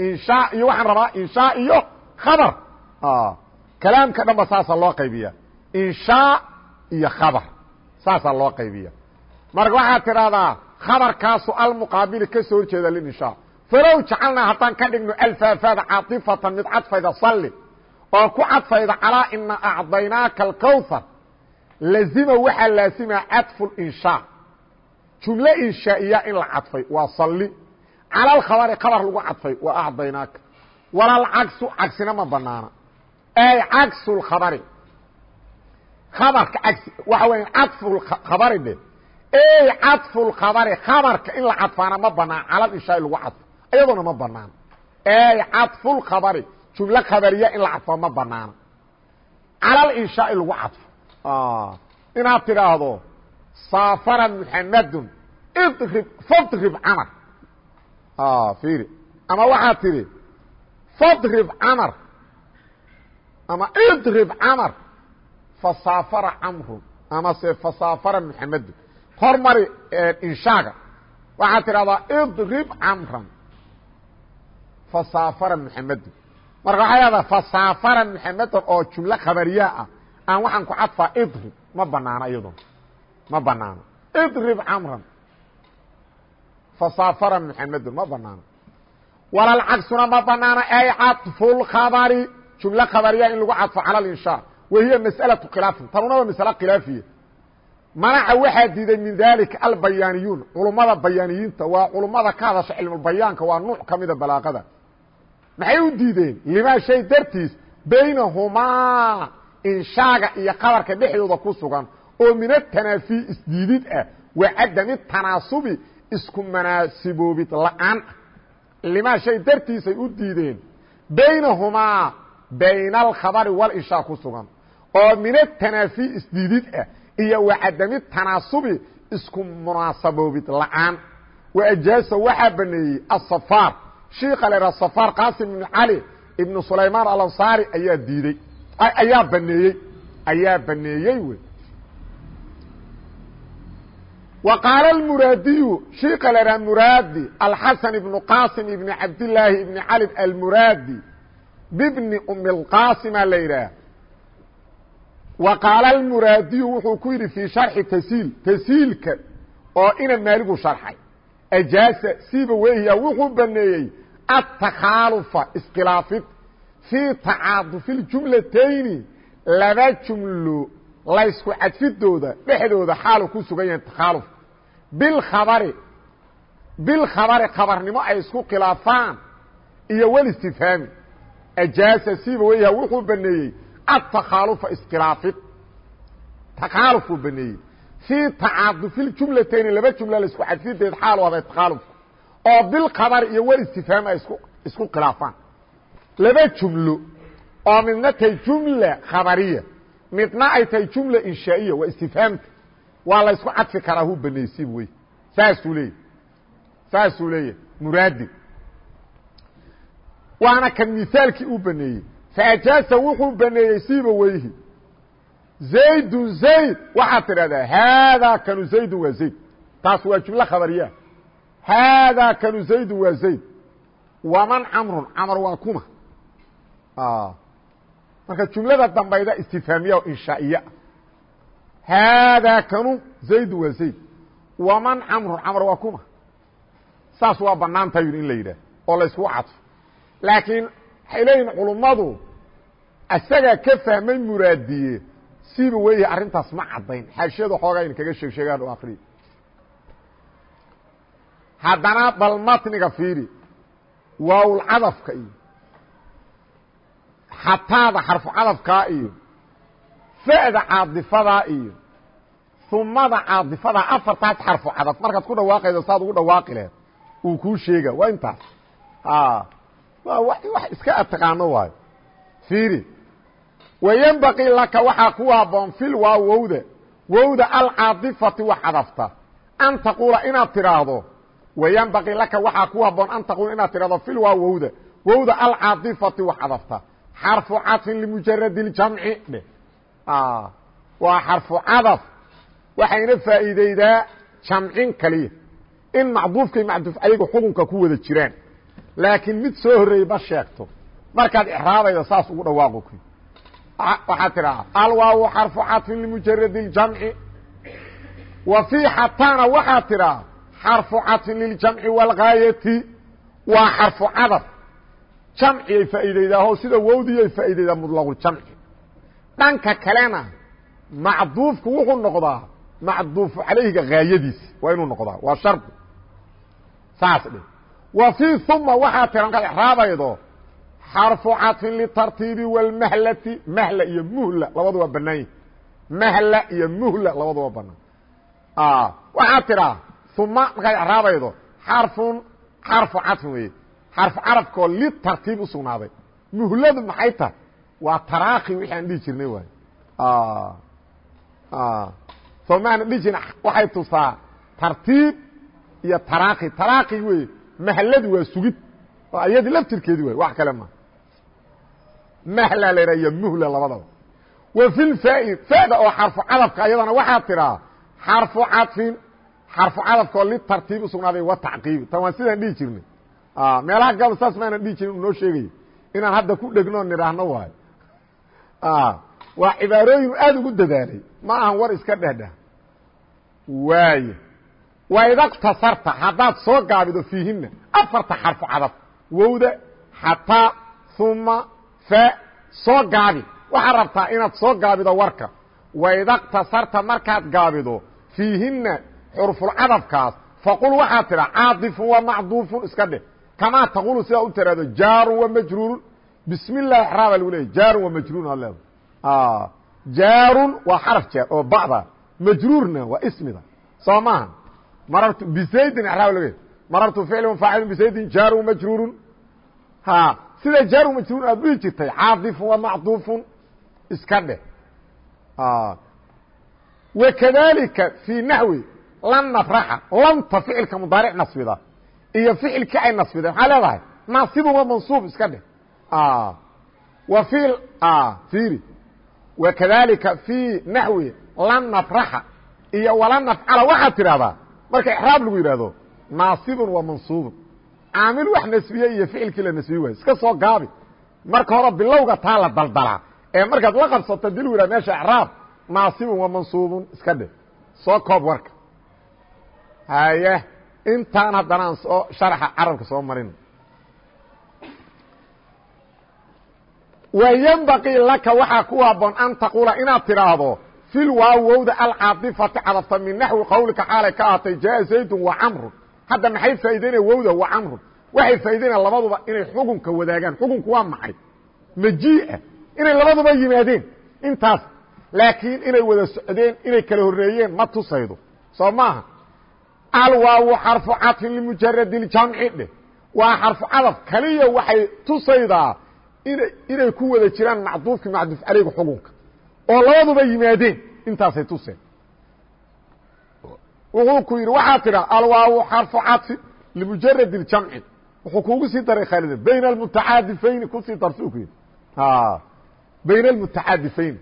inshaa iyo waxaan rabaa inshaa iyo khabar. Kalaamka dhan ba saasa loo qaybiya. Inshaa iyo khabar saasaa loo qaybiya. Marka waxaad tidhahdaa khabarkaasu almuqaabili ka soo horjeeda linshaa falow jacalnaa haddaan ka dhigno alfaafaada caaطifatan mid cadfayda salli oo ku cadfayda calaa ina acdaynaaka alkawhar lazima waxaa laasima cadfu linshaa jumle inshaa'iya in la cadfay waa salli. Cala alkhabari khabar lagu cadfay waa acdaynaaka. Walalcagsu cagsina ma banaana ay cagsu lkhabari kabarka cagsi waxa weya cadfu khabari dhe. Ey cadfu lkhabari khabarka in la cadfaana ma banaan cala inshaai lagu cadfo iyadoona ma banaano ey cadfu lkhabari jumlo khabariya in la cadfo ma banaano cala linshaai lagu cadfo inaad tidhaahdo saafara muxamadun idrib fadrib camar. Fiiri. Ama waxaad tidhi fadrib camar. Ama idrib camar. Fasaafara camrun. Ama se fasaafara muxamedun hormari inshaaga. Waxaad tidhahdaa idrib camran fasaafara muxamedun marka waxay hahdaa fasaafara muxamedun oo jumlo khabariya ah. Aan waxaan ku cadfaa idrib ma banaano iyaduna ma banaano idrib camran. Fasaafara muxamedun ma banaano walalcagsuna ma banaano ay caطfu lkhabari jumlo khabariya in lagu cadfo cala linshaa wahiya mas'alaةu khilaafin. Tanuna waa masale khilaafiya manaca waxaa diiday min dalika albayaaniyuun. Culummada bayaaniyiinta waa culummada ka hadasha cilmubayaanka waa nuuc ka mida balaaqada maxay u diideen? Limaa shay dartiis baynahumaa inshaaga iyo qabarka dhexdooda ku sugan oo min atanaafi isdiidid ah wa cadami tanaasubi isku manaasiboobid la'aan. Limaa shay dartiisay u diideen? Baynahumaa bayna alkhabari walinshaa ku sugan oo min atanaafi isdiidid ah iyo wa cadami tanaasubi isku munaasaboobid la'aan. Wa ajaasa waxaa baneeyey asafaar shiika la ydhaha safaar qaasim ibnu cali ibnu sulaymaan alansaari ayaa diidey. Ayaa baneeyey. Ayaa baneeyey wey. Wa qaala almuraadiyu shiika la ydhaha muraadi alxasan ibnu qaasim ibni cabdillaahi ibni cali almuraadi bibni umi lqaasima la yidhaah wa qaala almuraadiyu wuxuu ku yidhi fii sharxi tasiil tasiilka oo ina maaligu sharxay. Ajaasa siiba wehiya wuxuu baneeyey atakaalufa iskhilaafid fii tacaadufi ljumlatayni laba jumlo laysku cadfidooda dhexdooda xaalu ku sugan yahay takhaaluf bilkhabari bilkhabari khabarnimo ay isku khilaafaan iyo walistifhaami ajaasa siiba wehiya wuxuu baneeyey atakaalufa iskhilaafid takhaalufuu baneeyey fii tacaadufi ljumlatayni laba jumla la isku cadfideed xaalu aday takhaalufka oo bilkhabari iyo walistifhaami ay isku khilaafaan. Laba jumlo oo midna tahay jumla khabariya midna ay tahay jumla inshaa'iya waa istifhaamka waa laysku cadfi karaa hu banaysiib wey. Saasuu leeyahy saasuu leeyahy muraadin. Waana kan misaalkii u baneeyey. Faajaasa wuxuu baneeyey siiba weyhi. Zaydun zayd waxaad tidhahdaa haadaa kanu zaydun waa zayd. Taas waa jumlo khabariyaa haadaa kanu zaydun waa zayd waman camrun camr waa kuma marka jumlada dambayda istifhaamiya o inshaa'iya haadaa kanu zaydun waa zayd waman camrun camr waa kuma saas waa banaanta yidhi in la yidhaah oo la yskugu cadfo laakiin waxay leeyihiin culummadu isagaa ka fahmay muraadiye siiba weeye arrintaas ma caddayn xaashiyada xoogaa in kaga sheeg sheegaan oo akriya haddana bal matniga fiiri. Waawlcadafka iyo xataada xarfu cadafkaa iyo fa'da caadifadaa iyo humada caadifadaa afartaas xarfu cadaf. Markaad ku dhawaaqaydo saad ugu dhawaaqi lehed. Uu kuu sheega waa intaas. Wax iska ataqaano waayo. Fiiri waynbaqii laka waxaa ku haboon fil waa wowda wowda alcaadifati wax cadafta. An taquula inaad tidhaahdo waynbaqii laka waxaa ku haboon an taquula inaad tidhahdo fil waa wowda wowda alcaadifati wax cadafta xarfu cadfin limujarad اljamci dheh. Waa xarfu cadaf. Waxayna faa'iideydaa jamcin kaliya. In macduufkay macduuf ayaga xukunka ku wada jiraan. Laakiin mid soo horreeyey ma sheegto. Markaad ixraabayda saas ugu dhawaaqo ku waxaad tidhaha alwaawu xarfu cadfin limujarad اljamci wa fii xataana waxaa tidhaa xarfu cadfin liljamci wاlgaayati waa xarfu cadaf jamciyay faa'iidaydaao sida wowdiyay faa'iidaydaa mudlaquljamci dhanka kalena macduufku wuxuu noqdaa macduufu calayhiga haayadiisi waa inuu noqdaa waa shardi saas dhe wa fii uma waxaa tiran kaad exraabaydo xarfu cadfin litartiibi wاlmahlati mahla iyo muhla labadu waa banaan yihi mahla iyo muhla labadu waa banaan waxaa tidhaa uma markaad exraabaydo xarfun xarfu cadfin weye xarfu carafkoo litartiib usugnaaday muhladu maxay tahay waa taraaki wixii aan dhihi jirnay waay. Soo maana dhihi jirna waxay tusaa tartiib iyo taraaki taraaki wey mahladu waa sugid. Oo iyadi laftirkeedi waay wax kale ma. Mahla la yidhaha iyo muhla labadaba. Wa fi lfaai fada oo xarfu cadafka ayadana waxaa tidhaa xarfu cadfin xarfu cadafkoo litartiib usugnaaday wa tacqiibi tan waan sidaan dhihi jirnay. Meelaha gabal saas maana dhihi jirin noo sheegayo inaan hadda ku dhegno nidhaahno waayo waa cibaarooyin aada ugu dadaalay. Ma ahan war iska dhehdheh waayo waidaktasarta haddaad soo gaabido fiihina afarta xarfu cadaf wowda xataa uma fa soo gaabi. Waxaad rabtaa inaad soo gaabido warka. Waidaktasarta markaad gaabido fiihina xurfulcadafkaas faqul waxaad tidhaa caadifun wa macduufun iska dheh kamaa taqulu sidaa u tiraado jaarun wa majruurun. Bismi اllahi raaba lagu leeyay jaarun wa majruurun ad leeda jaarun waa xaraf jaar oo ba'da majruurna waa ismida. Soo maaha marartu bisaydin raab lagu leey marartu ficlun faacilun bisaydin jaarun majruurun. Ha sida jaarun majruurun aad dhihi jirtay caadifun wa macduufun iska dheh wakadalika fii naxwi lan nafraxa lanta ficilka mudaaric nasbida iyo ficilkii ay nasbideen maxaa leedahay? Naasibun waa mansuub iska dheh wa fi iri wakadalika fii naxwi lan nafraxa iyo walan nafcala waxaad tidhahdaa marka ixraab lagu yidhaahdo naasibun waa mansuubun caamil wax nasbiye iyo ficilkii la nasbiye waayo iska soo gaabi. Marka hore bilowga taa la daldalaa ee markaad la qabsato dil u yidhah meesha ixraab naasibun waa mansuubun iska dheh soo koob warka haye intaan haddana aan soo sharxa carabka soo marin. Waynbaqii laka waxaa ku haboon an taquula inaad tidhaahdo fil waawowda alcaadifati cadafta min naxwi qawlika xaalay ka ahatay jaa zaydun wa camrun hadda maxay faa'idaynaya wowda wa camrun waxay faa'idaynaya labaduba inay xukunka wadaagaan. Xukunku waa maxay? Majii'a inay labaduba yimaadeen. Intaas. Laakiin inay wada socdeen inay kala horreeyeen ma tusaydo. Soo maaha alwaawu xarfu cadfin limujarad اljamci dheh waa xarfu cadaf kaliya waxay tusaydaa ina inay ku wada jiraan macduufki macduuf caleyga xukunka oo labaduba yimaadeen intaasay tuseen wuxuu ku yidhi waxaa tidha alwaawu xarfu cadfin limujarad اljamci wuxuu kuugu sii daray khaalida bayna almutacaadifayni kusii darsi ku yidhi bayna almutacaadifayni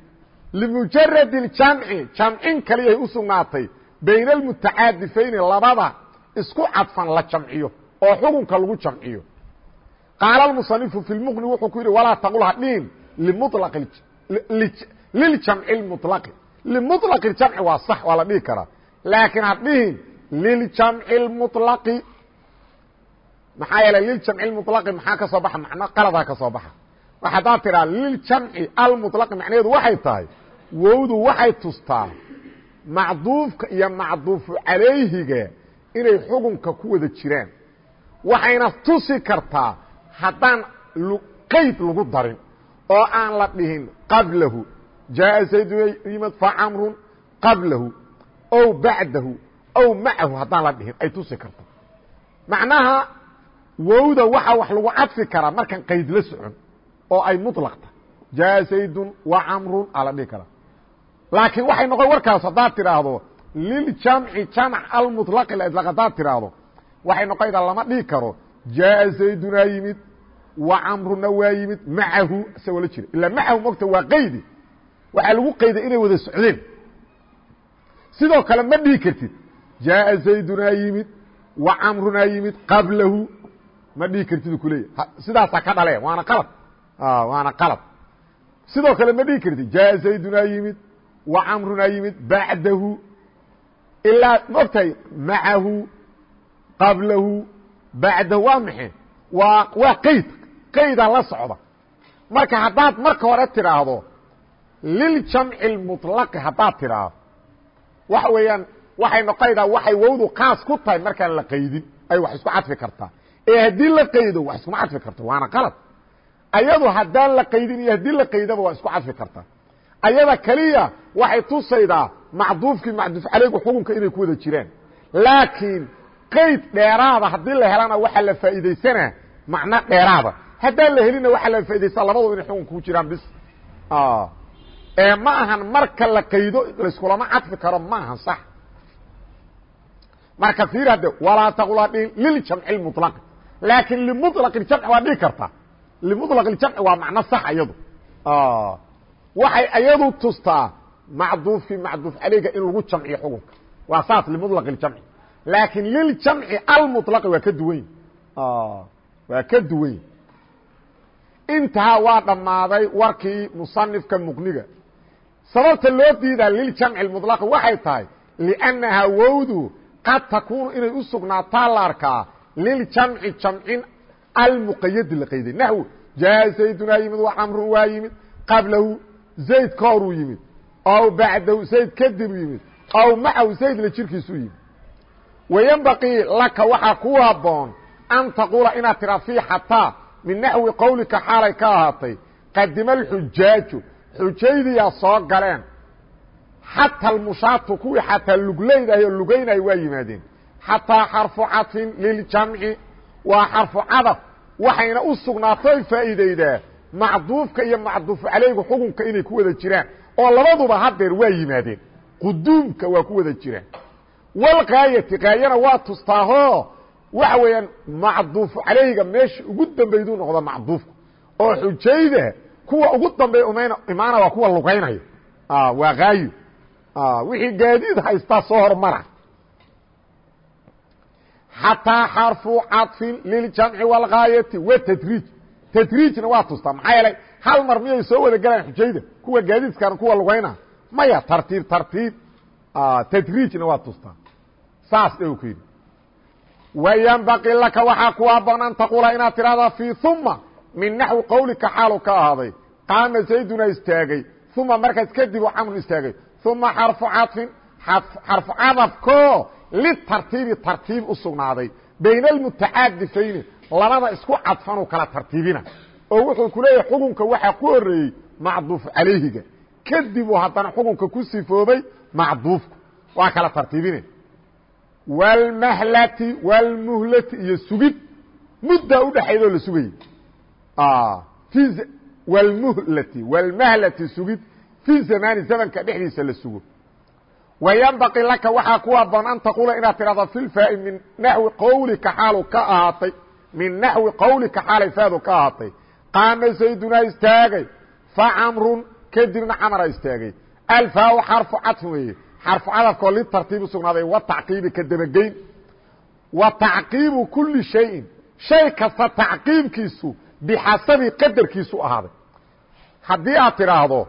limujarad اljamci jamcin kaliyay u sugnaatay bayna almutacaadifayni labada isku cadfan la jamciyo oo xukunka lagu jamciyo. Qaala almusanifu fi lmuqni wuxuu ku yidhi walaa taqul hadhiin liljamci lmulaqi limulaqi jamci waa sax waa la dhihi karaa. Laakiin hadhihin liljamci lmulaqi maxaa yeeley liljamci lmulaqi maxaa ka soo baxa? Macno qaladaa ka soo baxa. Haddaad tidhaa liljamci almulaqi macnaheedu waxay tahay wowdu waxay tustaa macduufka iyo macduufu calayhiga inay xukunka ku wada jiraan. Waxayna tusi kartaa haddaan qeyd lagu darin oo aan la dhihin qablahu. Jaaa zaydun fa facamrun qablahu ow bacdahu aw macahu haddaan la dhihin ay tusi karta macnaha wowda waxaa wax lagu cadfi karaa markaan qayd la socon oo ay muطlaq tahay. Jaaa zaydun wa camrun aa la dhihi karaa laakiin waxay noqon warkaas haddaad tidhaahdo liljamci jamc almuطlaqi la iطlaq haddaad tidhaahdo waxay noqonaysaa lama dhihi karo. Jaaa zaydunaa yimid wa camruna waa yimid macahu isagoo la jira. Ilaa macahu mogta waa qaydi waxaa lagu qayday inay wada socdeen. Sidoo kale ma dhihi kartid jaaa zaydunaa yimid wa camrunaa yimid qablahu ma dhihi kartid kuleeya sidaasaa ka dhale waana qalad ah, waana qalad sidoo kale ma dhihi kartid jaaa zaydunaa yimid wa camrunaa yimid bacdahu ilaa mogtahay macahu qablahu bacdahu waa maxe waa waa qayd qayda la socda. Marka haddaad marka hore tidhaahdo liljamci اmuطlaqi haddaad tidhaahdo waxa weeyaan waxay noqonaydaa waxay wowdu kaas ku tahay markaan la qaydin ay wax isku cadfi kartaa ee haddii la qaydo wax iskuma cadfi karto waana qalad. Ayadu haddaan la qaydin iyo haddii la qaydaba waa isku cadfi kartaa ayada keliya waxay tusaydaa macduufkii macduuf caleygu xukunka inay ku wada jiraan. Laakiin qayd dheeraada haddii la helana waxaa la faa'iidaysanaa macno dheeraada. Haddaan la helina waxaa la faaidaysaa labadaba inay xukunka ku jiraan bis. Ee ma ahan marka la qaydo layskulama cadfi karo ma ahan sax. Marka fiir hadde walaa taqula dhihin liljamci mulaqi laakiin limulaq jamci waa dhihi kartaa limulaq jamci waa macno sax iyadu waxay iyadu tustaa macduufkii macduuf caleyga in lagu jamciyo xukunka. Waa saas limulaq jamci laakiin liljamci almulaqi waa ka duwan waa ka duwan intahaa waa dhammaaday warkii musanifka muqniga. Sababta loo diidaa liljamci mulaqi waxay tahay liannahaa wowdu qad takuunu inay u sugnaataa la arkaa liljamci jamcin almuqayadi la qayday naxw jaa zaydunaa yimid wa camrun waa yimid qablahu zayd ka horuu yimid. Ow bacdahu zayd kadib yimid. Ow macahu zaydla jirkiisu yimid. Wayanbaqii laka waxaa ku haboon an taquula inaad tiraa fii xataa min naxwi qowlika xaalay ka ahaatay qadima alxujaaju xujaydiyaa soo galeen. Xata almushaatu kuwii xataa lugleydahay oo lugaynaya waa yimaadeen. Xataa xarfu cadfin liljamci waa xarfu cadaf waxayna u sugnaatoy faa'iidaydaa macduufka iyo macduufu calaygu xukunka inay ku wada jiraan oo labaduba hadeer waa yimaadeen. Quduumka waa ku wada jiraan. Walkaayati kaayana waa tustaahoo waxa weeyaan macduufu calayga meesha ugu dambayduu noqda macduufku. Oo xujayda kuwa ugu dambeeya umayna imaana waa kuwa lugaynaya. Waa haayo wixii gaadiid haystaa soo hormara. Xataa xarfu caطfin liljamci wاlgaayati wtadriij tadriijna waa tustaa maxaa yeelay hal mar miyay soo wada galaan xujayda? Kuwa gaadiidkan kuwa lugayna maya tartiib tartiib. Tadriijna waa tustaa saas dh ku yidhi. Waynbaqi laka waxaa ku haboon an taquula inaad tidhahda fii uma min naxwi qowlika xaalu ka ahaaday. Qaama zayduna istaagay uma markaas kadib u camru istaagay. Uma xarfu caطfin xarfu cadafko litartiibi tartiib u sugnaaday. Bayna almutacaadifayni labada isku cadfanuu kala tartiibina. Oo wuxuu ku leeyahay xukunka waxaa ku horeeyey macduuf calayhiga. Kadibuu haddana xukunka ku sifoobay macduufka waa kala tartiibine. Wlmahlati wlmuhlati iyo sugid. Muddaa udhexayda oo la sugayey wlmuhlati wlmahlati sugid. Fii zamaani zamanka dhexdiisa la sugo. Wayambaqi laka waxaa ku haboon an taqula inaad tidhahdo filfaa-i min naxwi qowlika xaalu ka ahaatay min naxwi qawlika xaalay faadu ka ahaatay. Qaama zaydunaa istaagay facamrun kadibna camara istaagay. Alfaa xarfu cadfin weeye. Xarfu cadafkoo litartiibi sugnaaday wa tacqiibi ka dabageyn. Wa tacqiibu kuli shayin. Shay kasta tacqiibkiisu bixasabi qadarkiisu ahaaday. Haddii aad tidhaahdo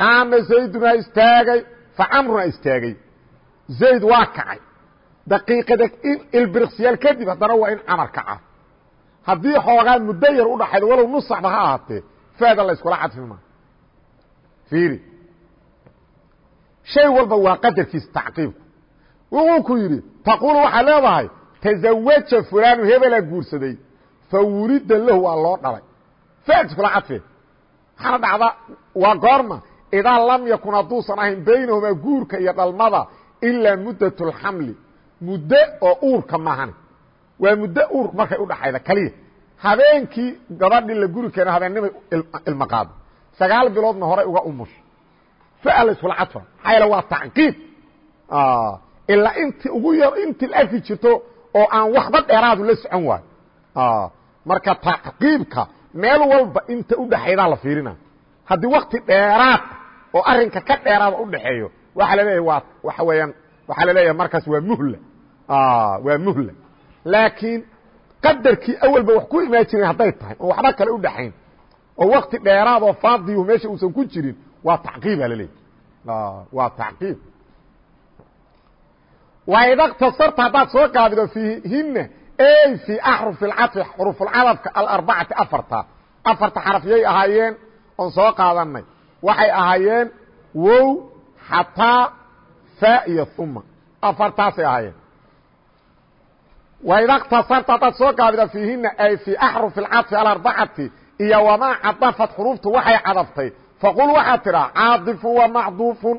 qaama zaydunaa istaagay facamruna istaagay. Zayd waa kacay daqiiqada ilbiriqsiyaal kadib haddana waa in camar kaca haddii xoogaa muddo yar u dhaxaydo walow nusacba ha ahaatee faada la yskula maa fiiri. Shay walba waa qadarkiisa tacqiibku wuxuu ku yidhi taquulu waxaa leedahay tazawaja fulaanu hebelaa guursaday fa wulida lahu waa loo dhalay. Faad iskula cadfe maxaana dhacda waa goorma idaa lam yakun hadduusan ahayn baynahumaa guurka iyo dhalmada ilaa muddat اlxamli muddo oo uurka maahane waa muddo uur markay udhaxayda keliya habeenkii gabadhii la guri keeno habeennimay ilma qaado. Sagaal biloodna horay uga umusha fa la iskula cadfa yaele waa tacqiib. Ilaa inti ugu yar inti la arki jirto oo aan waxba dheeraadu la socon waayo marka tacqiibka meel walba inta udhaxaydaa la fiirina. Haddii wakti dheeraad oo arinka ka dheeraada udhaxeeyo waaa la leeyahay waa waxa weeyaan waxaa la leeyahay markaas waa muhla Ah, waa muhla laakiin qadarkii awalba wax ku imaajinayn hadday tahay oo waxba kale u dhaxayn oo wakti dheeraad oo faadiyu meesha uusan ku jirin waa tacqiiba la leeyahy waa tacqiib. Waidaktasarta haddaad soo qaabido fiihinna ey fii axrufi lcafi xurufulcadabka alarbacati afarta. Afarta xarafyay ahaayeen oon soo qaadanay waxay ahaayeen wow xataa fa iyo uma afartaasay ahaayeen. waida اktasarta haddaad soo gaabida fiihina ay fii axrufi اlcaطfi alarbacati iyo wamaa cadafat xuruuftu waxay cadaftay faqul waxaad tidhaa caadifu wa macduufun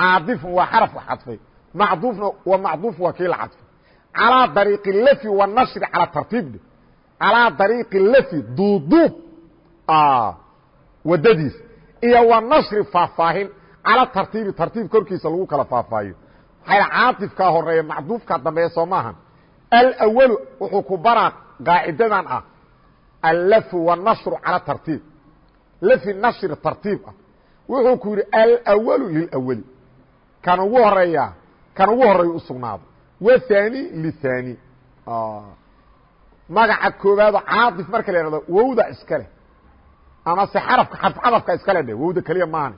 caadifun waa xaraf wax cadfay macduufna wa macduuf waa kii la cadfay calىa dariiqi lfi wanashri calى tartiib calىa dariiqi lfi duuduub wadadiis iyo wanashri faahfaahin calى tartiibi tartiib korkiisa lagu kala faahfaahiyo maxaa caatifkaa horeeya macduufkaa dambeeya soo maahan alwalu wuxuu ku baraa qaacidadan ah allfu wanashru calى tartiib lfi nashri tartiib ah wuxuu ku yidhi alwalu lilwali kan ugu horreeya kan ugu horreeya usugnaaday wthani lthani magaca koobaado caaif marka la ihahdo wowda iska leh ama se xarafka xarfcadafka iska le dhe wowda keliya maani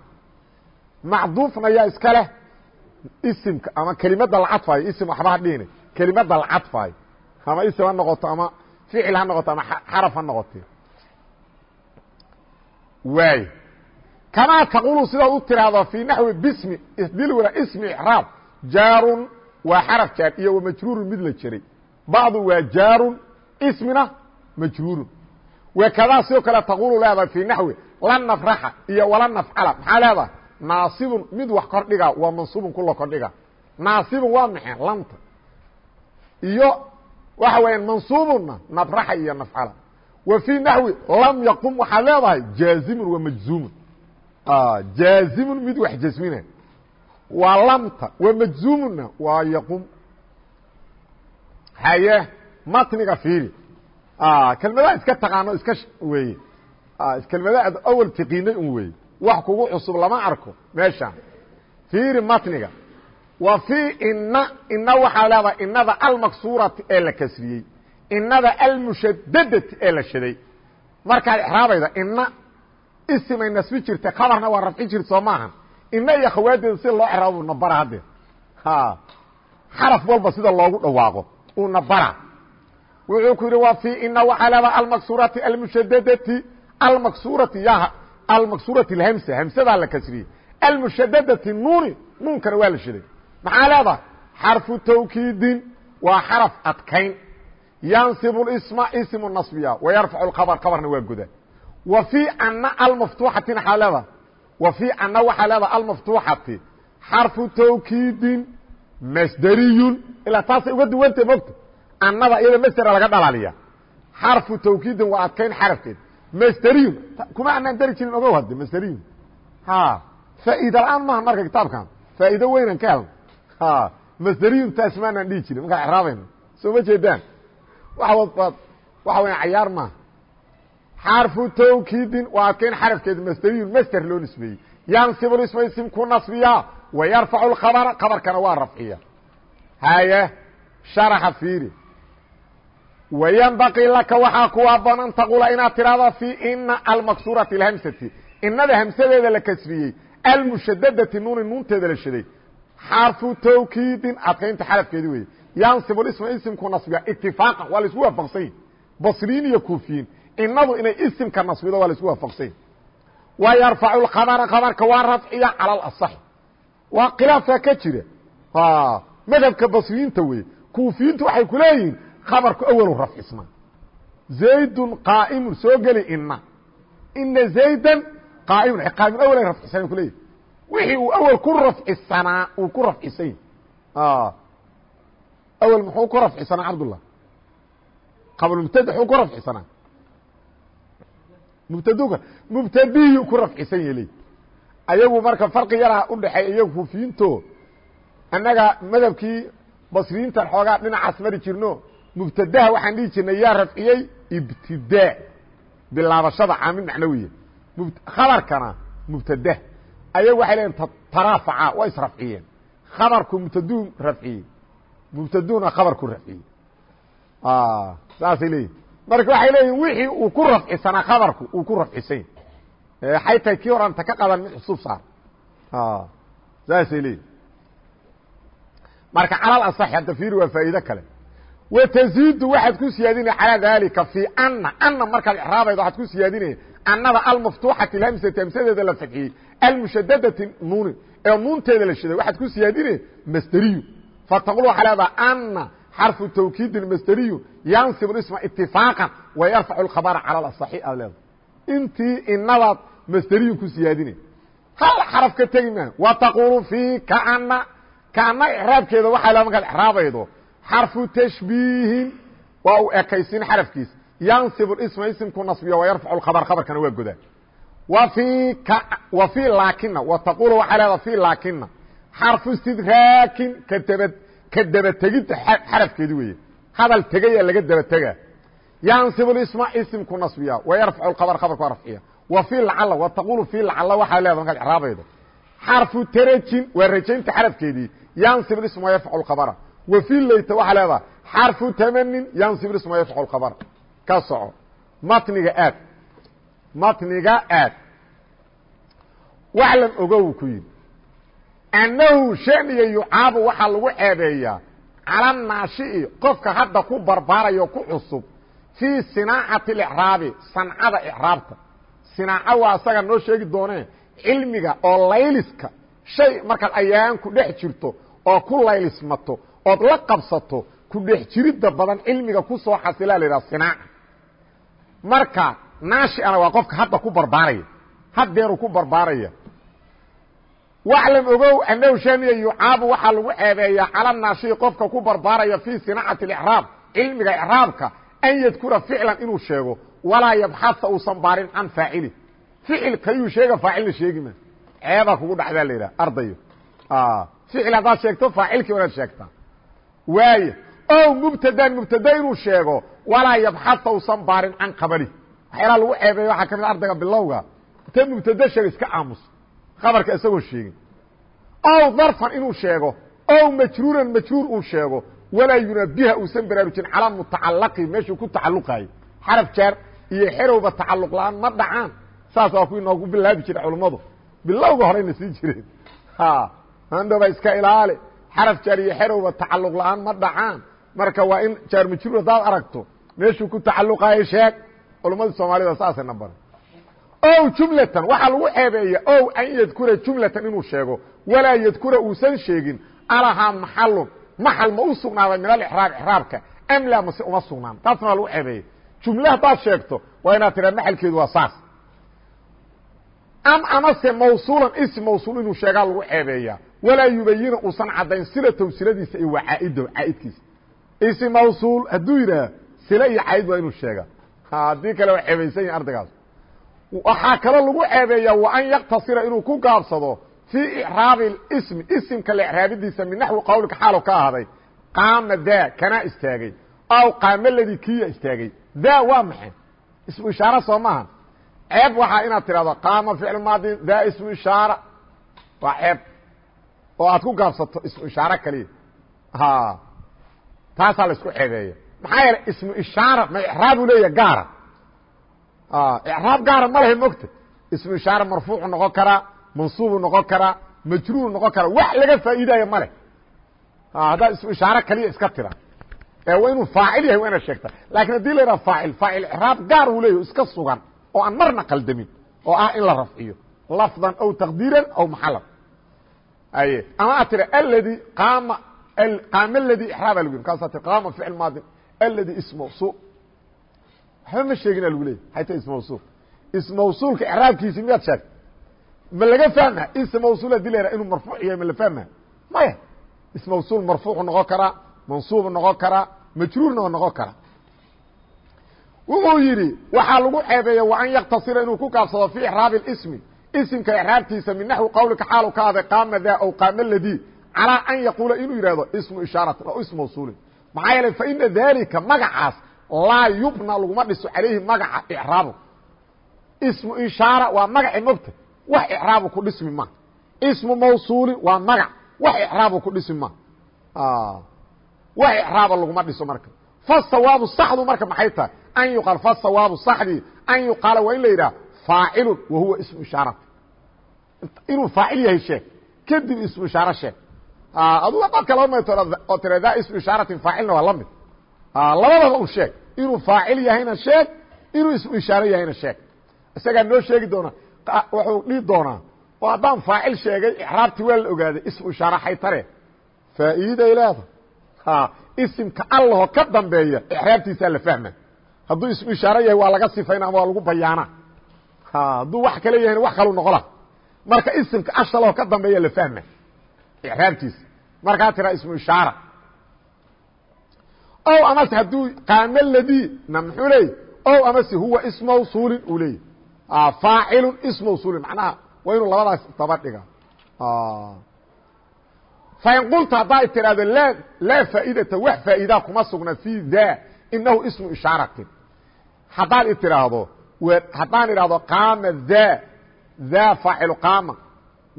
macduufna yaa iska isimka ama kelimada la isim waxba ha dhihine kelimada la cadfaayo ama isim ha noqoto ama ficil ha noqoto ama xaraf ha noqote waay. Kamaa taqulu sidaad u tiraahdo fii naxwi bismi isdilwina ismi icraab jaarun waa xaraf jaar iyo wamajruurun mid la jeray bacdu waa jaarun ismina majruurun. Wakadaa sidoo kale taqulu leedahay fii naxwi lan nafraxa iyo wala nafcala. Maxaa leedahay? Naasibun mid wax kordhiga waa mansuubun kula kordhiga naasibun waa maxay lanta iyo waxa weeyaan mansuubunna nafraxa iyo nafcala. Wa fii naxwi lam yaqum waxaa leedahay jaazimun wa majzuumun. Jaazimun mid wax jasmina waa lamta wa majzuumuna waa yaqum. Haye matniga fiiri. Kelmadaha iska taqaano iska weeye. Kelmada ad awal tiqiinay un weeye. Wax kugu cusub lama arko meeshaan. Fiiri matniga wa fii ina ina waxaa leedahay inada almaksuurati ee la kasriyey. Inada almushadadati ee la shaday markaad exraabayda ina isimay nasbi jirta kabarna waa rafci jirta soo maaha. Ina iyo khawaadeeda sida loo exraabo una bara hadde. Xaraf walba sida loogu dhawaaqo una bara wuxuu ku yidhi wa fii ina waxaa leedaha almaksurati almushadadati almaksurati ya almaksurati اhamsa hamsadaa la kasriyey. Almushadadati nuuni nuunkana waa la shiday maxaa leedahay? Xarfu tawkiidin waa xaraf adkayn. Yansibu isma ismu nasbiya. Wayarfacu qabr qabarna waa goda wa fii ana almaftuuxatina xaa leedaha wa fii ana waxaa leedaha almaftuuxati xarfu tawkiidin masderiyun ilaa taasay uga duwantah mogta annada iyada masdera laga dhalaaliya xarfu tawkiidin waa adkayn xarafkeed. Masderiyun kuma anaan dari jirin ogow hadde masderiyun ha. Faa'iida la'aan maaha marka kitaabkan. Faa'iido weynan ka helna ha masderiyun taas maanaan dhihi jirin. Markaan exraabayno soo ma jeedaan? Wa waxa weya cayaar maaha xarfu tawkiidin waa adkayn xarafkeed masderiyun masder loo nisbeeyey. Yansibu isma isim ku nasbiya wayarfacu lkhabra khabarkana waa rafciya. Haye sharaxa fiiri. Wayanbaqii laka waxaa ku aboon an taqula inaad tirahdo fii ina almaksurati اhamsati inada hamsadeeda la kasriyey almushadadati nuuni nuunteeda la shaday xarfu tawkiidin adkaynta xarafkeedi weye yansibu isma isimku nasbiga itifaaqan waa la isku waafaqsany basriin iyo kuufiyiin inadu inay isimka nasbido waa la isku waafaqsany wa yarfacu lkhabra khabarka waa rafciya cala aصx waa khilaafkaa ka jira madhabka basriyiinta wey kuufiyiintu waxay ku leeyihiin khabarku awelu rafcisma zaydun qaa'imun soo geli ina ina zaydan qaaimun qaa'imun awelay rafcisana kuleeyihin wixii uu awel ku rafcisanaa uu ku rafcisay. Awel muxuu ku rafcisanaa cabdullah qabl mubtada xuu ku rafcisanaa? Mubtadka mubtadiyu ku rafcisan yeli. Ayagu marka farqi yaraa udhaxeey iyagu kuufiyiinto annaga madhabkii basriyiintan xoogaa dhinacaas mari jirno mubtadaha waxaan dhihi jirnay yaa rafciyey ibtidaa bilaabashada caamil macnawiya. Khabarkana mubtadah ayagu waxay leeyiin taraafaca waa israfciyeen. Khabarku mubtaduu rafciyey. Mubtaduhuna khabarku rafciyey. Saasay leeyihiin marka waxay leeyihiin wixii uu ku rafcisanaa khabarku uu ku rafcisany xay tahay kii horanta ka qadan mid xusuub saar. Saasay leeyihiin marka calal asaxi hadda fiiri waa faa'iido kale. Wataziidu waxaad ku siyaadinaya calaa daalika fii anna. Anna markaad icraabaydo waxaad ku siyaadinaya annada almaftuuxati hamsati hamsadeeda la fadxiyey almushadadati nuuni. Ee nuunteeda la shiday waxaad ku siyaadinaya masderiyu fataqul waxaa leedaha anna xarfu tawkiidi masderiyu yansib isma itifaaqan wa yarfacu lkhabara cala asaxi aad leedahay intii inadaad masderiyu ku siyaadinay hal xaraf ka tegi maa wa taqulu fii kaana kaana icraabkeeda waxaa le markaad icraabaydo. Xarfu tashbiihin waa uu ekaysin xarafkiisa yansib isma isimku nasbiyo wa yarfacu khabr khabarkana waa godaa fii laakina wa taqulu waxaa leeda fii laakina xarfu istidraakin kadaba ka dabategidta xarafkeedi weeye. Hadal tegaya laga dabatega yansib isma isimku nasbiya wa yarfacu khabr khabarka waa rafciya. Wa fii lacala wa taqulu fii lacala waxaa leeda markaad icraabaydo. Xarfu tarajin waa rajaynta xarafkeedii yansib ism wa yarfacu khabra wa fii layta waxaa leedaha xarfu tamanin yansib ism wa yarfacu khabra ka soco. Matniga aad matniga aad. Waclam ogow ku yidhi annahu shaniga yucaabu waxaa lagu ceebeeyaa cala naashi'i qofka hadda ku barbaarayo ku cusub fii sinaacati اlicraabi sancada icraabta sinaaco waa asaga noo sheegi doonee cilmiga oo layliska shay markaad ayaan ku dhex jirto oo ku laylismato ood la qabsato ku dhex jiridda badan cilmiga ku soo xasilaa la yidhaha sinaaca marka naashiana waa qofka hadda ku barbaaraya. Haddeeruu ku barbaaraya. Waclam ogow annahu shaniya yucaabu waxaa lagu ceebeeyaa cala naashii qofka ku barbaaraya fii sinacati اlicraab cilmiga icraabka an yadkura ficlan inuu sheego. Walaa yabxasa uusan baarin can faacili. Ficil kayuu sheega faacilna sheegi ma. Ceebaa kugu dhacdaa la yidhaha ardayo. Ficil haddaad sheegto faacilkii wanaad sheegtaa. Waaya o mubtadaan mubtada inuu sheego walaa yabxasa uusan baarin can qabali waxyaalaha lagu ceebeeya waxaa ka mid ardayga bilowga. Inta mubtada sheega iska aamus. Khabarka isagoo sheegin ow darfan inuu sheego ow majruuran majruur uu sheego walaa yunabiha uusan baraarujin calaa mutacalaqi meeshuu ku tacalluqaayo xaraf jaar iyo xerowba tacalluq la'aan ma dhacaan. Saas waa kuwii noogu bilaabi jiray culummadu bilowga horeyna sii jireen. Handhoba iska ilaali. Xaraf jaar iyo xerowba tacalluq la'aan ma dhacaan. Marka waa in jaar majruur haddaad aragto meeshuu ku tacalluqaayo sheeg culummadii soomaalida saasayna baray ow jumlatan waxaa lagu ceebeeya ow an yadkura jumlatan inuu sheego. Walaa yadkura uusan sheegin. Alahaa maxalun maxal ma u sugnaaday min alixraab ixraabka. Am laa mase uma sugnaan. Taasna waa lagu ceebeeyey jumle haddaad sheegto waa inaad tiraa maxalkeedu waa saas. Am amase mawsuulan ism mawsuul inuu sheegaa lagu ceebeeyaa walaa yubayina uusan caddayn silatow siladiisa iyo waa caaido caaidkiisa ism mawsuul hadduu yidhaah sile iyo caaid waa inuu sheegaa haddii kale waa ceebaysan yahi ardaygaas waxaa kaloo lagu ceebeeyaa wa an yaktasira inuu ku gaabsado fii icraabi ismi isimka la icraabidiisa min naxwi qawlika xaalo ka ahaaday. Qaama daa kanaa istaagay. Aw qaama ladii kiya istaagay. Daa waa maxay? Ismu ishaare soo maaha. Ceeb waxaa inaad tidhahdo qaama ficl maadin daa ismu ishaara. Waa ceeb oo aad ku gaabsato ismu ishaare kaliya. Taasaa la isku ceebeeya maxaa yeelay ismu ishaara ma icraabu leeya gaara. Icraab gaara ma lehe mogta ismu ishaare marfuucu noqon karaa mansuubu noqon karaa majruuru noqon karaa wax laga faa'iidaayo ma leh. Haddaad ismu ishaare kaliya iska tira. Ee waa inuu faacil yahay waa inaad sheegta. Lakin haddii la yidhaha faacil faacil icraab gaar uu leeyahy iska sugan oo aan marna qaldamin oo ah in la rafciyo lafdan aw taqdiiran aw maxalan aye ama aad tira aladi qaama qaama aladi ixraaba lagu yiri markaasaa tir qaama ficil maadin aladi ism mawsuul waxba ma sheegina lagu leeyay hayta ism mawsuul ism mawsuulka icraabkiisi miyaad sheegta ma laga fahma ism mawsuul haddii la inuu marfuuc yahay ma la fahma maya ism mawsuul marfuucu noqon karaa mansuubu noqon karaa majruurna noqon karaa wuxuu yidhi waxaa lagu ceebeeya wa an yaktasira inuu ku gaabsado fii ixraabi اsmi isimka ixraabtiisa min naxwi qawlika xaalu ka aday qaama daa aw qaama ladii calىa an yaquula inuu yidhahdo ismu ishaaratin oo ism mawsuulin maxaa yeelay faina dalika magacaas laa yubna laguma dhiso calayhi magaca icraabu. Ismu ishaara waa magaci mogta wax icraabu ku dhismi ma. Ismu mawsuulin waa magac. Wax icraabu ku dhismi ma. Wax icraaba laguma dhiso marka. Fasawaabu saxdu marka maxay tahay? An yuqaal fasawaabu saxdii an yuqaala waa in la yidhaha faacilun wa huwa ismu ishaarati inuu faacil yahay sheeg kadib ismu ishaaro sheeg aduga dadka laba meetood oo tira daa ismu ishaaratin faacilna waa la mid. Labadaba u sheeg inuu faacil yahayna sheeg inuu ismu ishaaro yahayna sheeg. Isagaa noo sheegi doona wuxuu dhihi doonaa oo haddaan faacil sheegay ixraabtii waa la ogaaday ismu ishaara xaytare faa'iiday leeda isimka allaho ka dambeeya ixraabtiisaa la fahma hadduu ismu ishaaro yahay waa laga sifayna ama waa lagu bayaana. Hadduu wax kale yahayna wax kalu noqola. Marka isimka ashalaho ka dambeeya la fahma ixraabtiisa markaa tira ismu ishaara. O amase hadduu qaamo ladii na muxuu leeyay o amase huwa is mawsuulin uu leeyay faacilun is mawsuulin macnaha waa inuu labadaas daba dhiga fain qulta haddaa tidhahdo laa laa faa'idata wax faa'iidaa kuma sugna fii da inahu ismu ishaaratin. Haddaad i tidhaahdo haddaan idhahdo qaama da da faacilu qaama.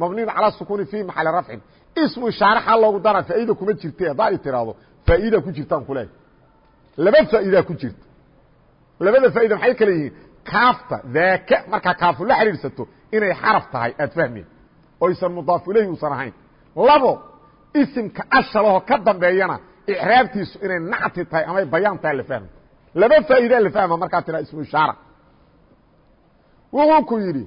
Mabniyun calى sukuni fi maxali rafcin ismu ishaare xaa loogu dara faa'iida kuma jirte haddaa i tidhaahdo faa'iida ku jirtaan kuleehay laba faa'iidaa ku jirta. Labada faa'ida maxay kale yihiin kaafta daaka markaa kaafu la xidhiidhsato inay xaraf tahay aad fahmeen oysan mudaaf ilayhi uusan ahayn. Labo isimka ashalaho ka dambeeyana icraabtiisu inay nacti tahay amay bayaan tahay la fahma laba faa'idaa la fahma markaa tiraa ismu ishaara wuxuu ku yidhi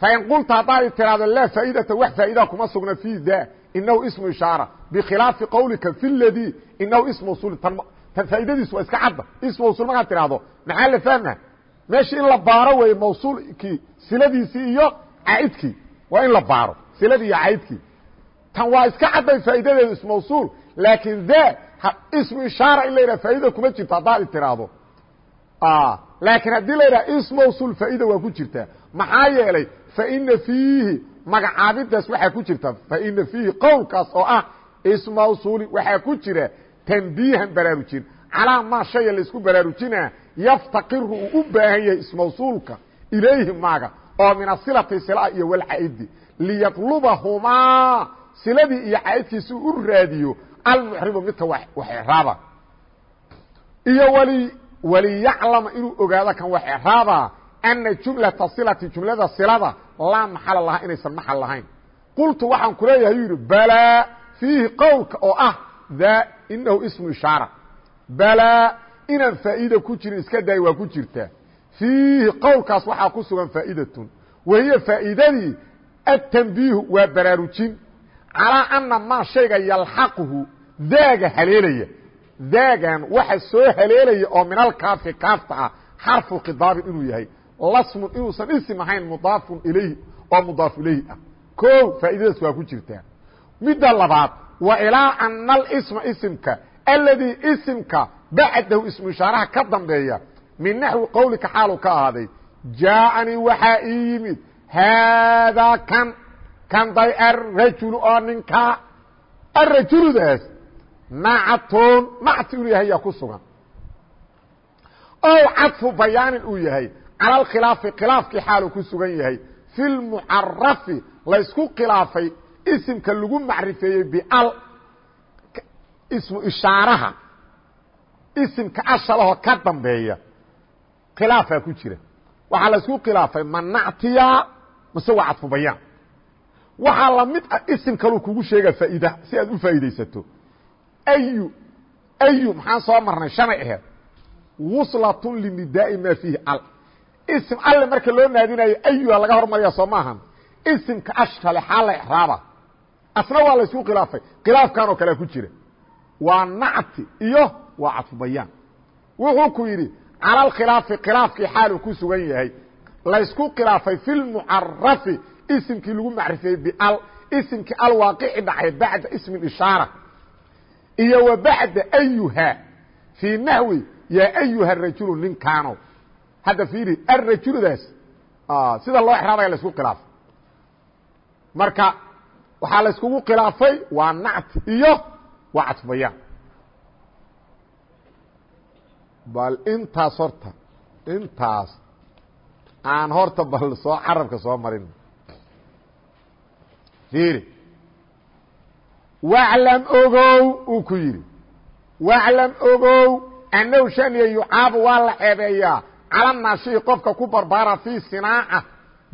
fain qulta haddaad tiraahdo laa faa'idata wax faa'idaa kuma sugna fii da inahu ismu ishaara bikhilaafi qawlika fi ladii inahu ismu usul tan faaidadiisu waa iska cadda ism mawsul markaad tidhaahdo maxaa la fahma meesha in la baaro weeye mawsuulkii siladiisii iyo caa'idkii waa in la baaro siladii iyo caa'idkii tan waa iska cadday faa'idadeedu ismawsuul laakiin da ismu ishaara in la yidhaha faa'ida kuma jirto haddaad tiraahdo laakiin haddii la yidhaha ism mawsuul faa'ida waa ku jirtaa maxaa yeelay faina fiihi magacaabidaas waxaa ku jirta faina fiihi qowlkaas oo ah ism mawsuuli waxaa ku jira tanbiihan baraarujin. Calaa maa shaya la isku baraarujinaa yaftaqiru uu u baahan yahay ismawsuulka ilayhi maaga oo min asilati sila iyo walcaidi liyatlubahumaa siladii iyo caidkiisi u raadiyo almuxrimu midka wax iraaba iyo wali waliyaclama inuu ogaado kan wax ana jumlata silati jumlada silada laa maxala lahaa inaysan maxal lahayn qultu waxaan ku leeyahay yuu yihi balaa fiihi qowlka oo ah da inahu ismu ishaara balaa inaan faa'iida ku jirin iska daay waa ku jirtaa fiihi qowlkaas waxaa ku sugan faa'idatun wahiya faa'iidadii atanbiihu waa baraarujin calaa ana maa shayga yalxaquhu daaga haleelaya daagan waxa soo haleelaya oo min alkaafi kaafta ah xarfu khidaabin inuu yahay lasmun inuusan isim ahayn mudaafun ilayhi oo mudaaf ilayhi ah. Ko faa'iidadaas waa ku jirtaa. Midda labaad wa ilaa ana alisma isimka aladii isimka bacdahu ismu ishaaraha ka dambeeya min naxwi qowlika xaalu ka ahaaday jaaanii waxaa ii yimid haadaa kan kanday arajulu oo ninkaa arajuludaas nactun nacti inuu yahay yaa ku sugan. Ow cadfu bayaanin uu yahay cala alkhilaafi khilaafkii xaalu ku sugan yahay. Fi lmucarafi laysku khilaafay isimka lagu macrifeeyey bal ismu ishaaraha. Isimka ashalahoo ka dambeeya khilaafaa ku jira. Waxaa la isku khilaafay ma nactiya mase waa cadfu bayaan. Waxaa la mid ah isim kaluu kugu sheegaa faa'iida si aad u faa'iidaysato. Ayu ayu maxaan soo marnay shanay aheed. Wuslatun linidaai maa fiihi al isim alle marka loo naadinayo ayuha laga hormaraya soo maahan. Isimka ashkale xaa la exraaba asna waa laysku khilaafay. Khilaafkan oo kalea ku jira. Waa nacti iyo waa cadfu bayaan. Wuxuu ku yidhi cala alkhilaafi khilaafkii xaaluu ku sugan yahay. Laysku khilaafay fi lmucarafi isimkii lagu macrifeeyey bial isimkii alwaaqici dhacay bacda ismi ishaara. Iyo wa bacda ayuha fii naxwi yaa ayuha rajulu ninkaano hadda fiiri arajuludaas sida loo exraabaya laysku khilaafay marka waxaa la khilaafay waa nacti iyo waa cadfubayaan bal intaas horta intaas aan horta bal soo carabka soo marin. Fiiri. Waclam ogow uu ku yidhi. Waclam ogow annahu shaniya yucaabu waa la ceebeeyaa cala naashii qofka ku barbaara fii sinaaca